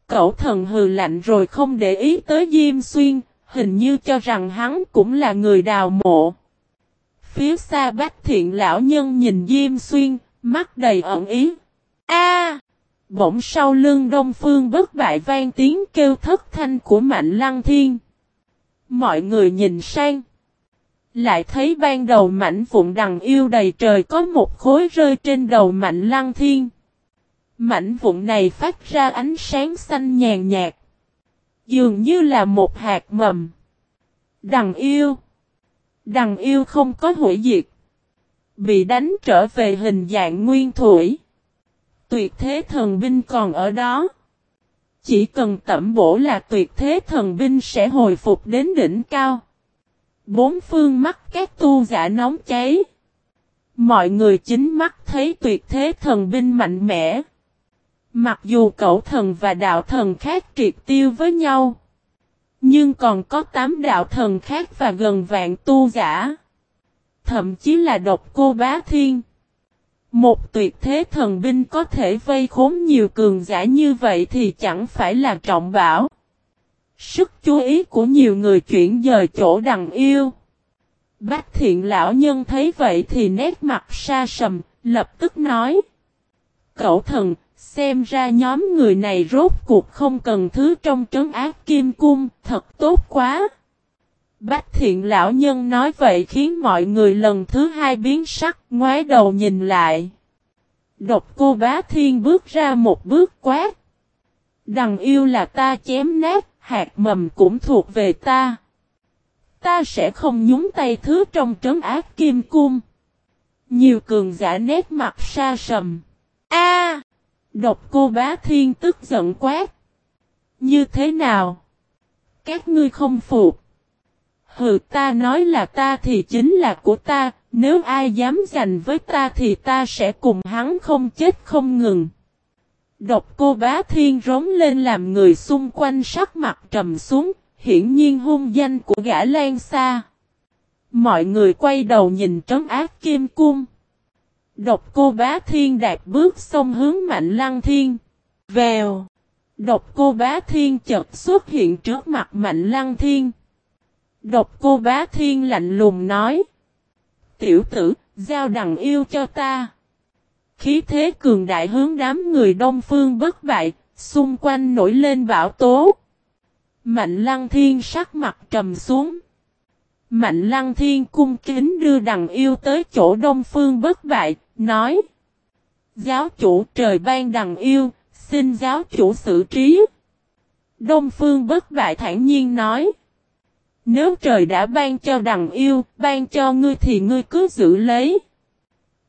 Cậu thần hừ lạnh rồi không để ý tới Diêm Xuyên, hình như cho rằng hắn cũng là người đào mộ. Phía xa bách thiện lão nhân nhìn Diêm Xuyên, mắt đầy ẩn ý. A! bỗng sau lưng Đông Phương bất bại vang tiếng kêu thất thanh của Mạnh Lăng Thiên. Mọi người nhìn sang. Lại thấy ban đầu mảnh vụn đằng yêu đầy trời có một khối rơi trên đầu Mạnh Lăng Thiên. Mảnh vụn này phát ra ánh sáng xanh nhàn nhạt. Dường như là một hạt mầm. Đằng yêu. Đằng yêu không có hủy diệt. Bị đánh trở về hình dạng nguyên thủy. Tuyệt thế thần binh còn ở đó. Chỉ cần tẩm bổ là tuyệt thế thần binh sẽ hồi phục đến đỉnh cao. Bốn phương mắt các tu giả nóng cháy. Mọi người chính mắt thấy tuyệt thế thần binh mạnh mẽ. Mặc dù cậu thần và đạo thần khác triệt tiêu với nhau. Nhưng còn có tám đạo thần khác và gần vạn tu giả. Thậm chí là độc cô bá thiên. Một tuyệt thế thần binh có thể vây khốn nhiều cường giả như vậy thì chẳng phải là trọng bảo. Sức chú ý của nhiều người chuyển dời chỗ đằng yêu. Bách thiện lão nhân thấy vậy thì nét mặt xa sầm, lập tức nói. Cậu thần, xem ra nhóm người này rốt cuộc không cần thứ trong trấn ác kim cung, thật tốt quá. Bách thiện lão nhân nói vậy khiến mọi người lần thứ hai biến sắc, ngoái đầu nhìn lại. Độc cô bá thiên bước ra một bước quát. Đằng yêu là ta chém nát, hạt mầm cũng thuộc về ta. Ta sẽ không nhúng tay thứ trong trấn ác kim cung. Nhiều cường giả nét mặt xa sầm. A! Độc cô bá thiên tức giận quát. Như thế nào? Các ngươi không phục. Hừ ta nói là ta thì chính là của ta, nếu ai dám giành với ta thì ta sẽ cùng hắn không chết không ngừng. Độc cô bá thiên rống lên làm người xung quanh sắc mặt trầm xuống, hiển nhiên hung danh của gã lan xa. Mọi người quay đầu nhìn trấn ác kim cung. Độc cô bá thiên đạp bước sông hướng mạnh lăng thiên. Vèo. Độc cô bá thiên chợt xuất hiện trước mặt mạnh lăng thiên. Độc cô bá thiên lạnh lùng nói. Tiểu tử, giao đằng yêu cho ta. Khí thế cường đại hướng đám người đông phương bất bại, xung quanh nổi lên bão tố. Mạnh lăng thiên sắc mặt trầm xuống. Mạnh lăng thiên cung kính đưa đằng yêu tới chỗ đông phương bất bại, nói. Giáo chủ trời ban đằng yêu, xin giáo chủ xử trí. Đông phương bất bại thản nhiên nói. Nếu trời đã ban cho đằng yêu, ban cho ngươi thì ngươi cứ giữ lấy.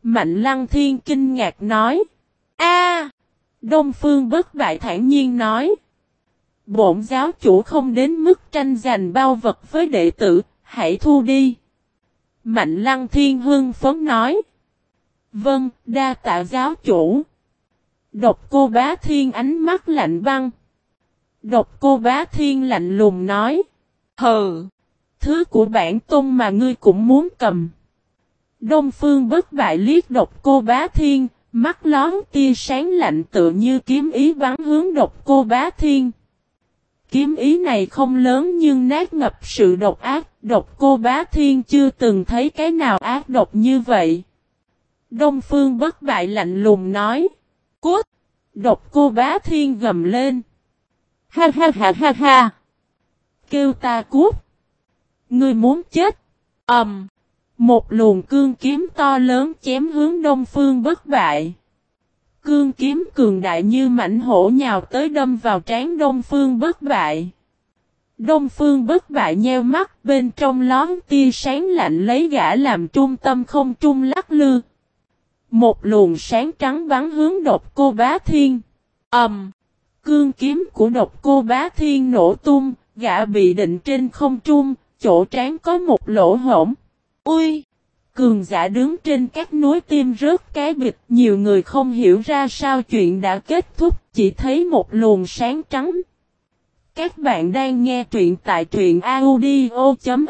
Mạnh lăng thiên kinh ngạc nói. A Đông phương bất bại thản nhiên nói. Bổn giáo chủ không đến mức tranh giành bao vật với đệ tử, hãy thu đi. Mạnh lăng thiên hưng phấn nói. Vâng, đa tạ giáo chủ. Độc cô bá thiên ánh mắt lạnh băng. Độc cô bá thiên lạnh lùng nói. Hừ, thứ của bản tôn mà ngươi cũng muốn cầm. Đông phương bất bại liếc độc cô bá thiên, mắt lón tia sáng lạnh tựa như kiếm ý bắn hướng độc cô bá thiên. Kiếm ý này không lớn nhưng nát ngập sự độc ác, độc cô bá thiên chưa từng thấy cái nào ác độc như vậy. Đông phương bất bại lạnh lùng nói. Cút! Độc cô bá thiên gầm lên. Ha ha ha ha ha! Kêu ta cút! Ngươi muốn chết! Ẩm! Um, một luồng cương kiếm to lớn chém hướng đông phương bất bại. Cương kiếm cường đại như mảnh hổ nhào tới đâm vào trán đông phương bất bại. Đông phương bất bại nheo mắt bên trong lón tia sáng lạnh lấy gã làm trung tâm không trung lắc lư. Một luồng sáng trắng bắn hướng độc cô bá thiên. Ẩm! Um, cương kiếm của độc cô bá thiên nổ tung, gã bị định trên không trung, chỗ trán có một lỗ hổng. Ui! Cường giả đứng trên các núi tim rớt cái bịch, nhiều người không hiểu ra sao chuyện đã kết thúc, chỉ thấy một luồng sáng trắng. Các bạn đang nghe truyện tại truyện audio.fiz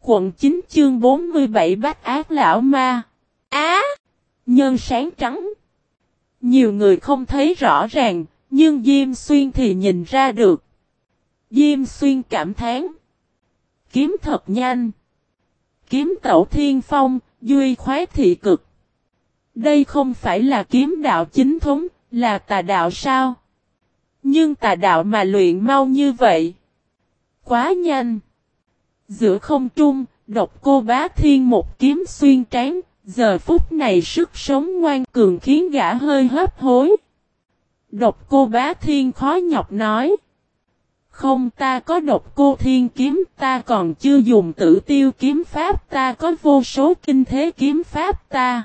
Quận 9 chương 47 Bách Ác Lão Ma Á! nhân sáng trắng Nhiều người không thấy rõ ràng, nhưng Diêm Xuyên thì nhìn ra được. Diêm Xuyên cảm thán Kiếm thật nhanh Kiếm tẩu thiên phong, duy khoái thị cực. Đây không phải là kiếm đạo chính thống, là tà đạo sao? Nhưng tà đạo mà luyện mau như vậy. Quá nhanh. Giữa không trung, độc cô bá thiên một kiếm xuyên trán, giờ phút này sức sống ngoan cường khiến gã hơi hấp hối. Độc cô bá thiên khó nhọc nói. Không ta có độc cô thiên kiếm, ta còn chưa dùng tử tiêu kiếm pháp, ta có vô số kinh thế kiếm pháp ta.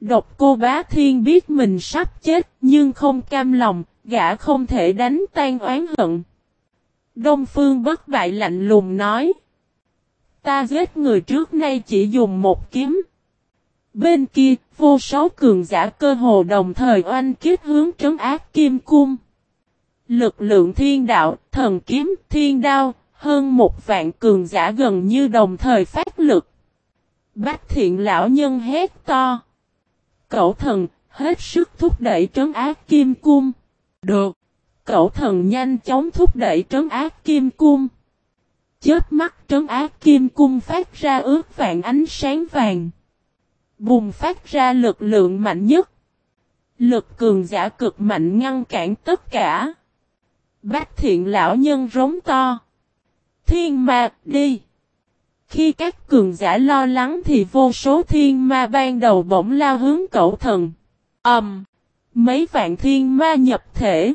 Độc cô bá thiên biết mình sắp chết, nhưng không cam lòng, gã không thể đánh tan oán hận. Đông phương bất bại lạnh lùng nói. Ta giết người trước nay chỉ dùng một kiếm. Bên kia, vô số cường giả cơ hồ đồng thời oanh kiếp hướng trấn ác kim cung. Lực lượng thiên đạo, thần kiếm, thiên đao, hơn một vạn cường giả gần như đồng thời phát lực. Bách thiện lão nhân hét to. Cậu thần, hết sức thúc đẩy trấn ác kim cung. Được. Cậu thần nhanh chóng thúc đẩy trấn ác kim cung. Chết mắt trấn ác kim cung phát ra ước vạn ánh sáng vàng. Bùng phát ra lực lượng mạnh nhất. Lực cường giả cực mạnh ngăn cản tất cả. Bách thiện lão nhân rống to. Thiên ma, đi. Khi các cường giả lo lắng thì vô số thiên ma ban đầu bỗng lao hướng cậu thần. ầm. Um, mấy vạn thiên ma nhập thể.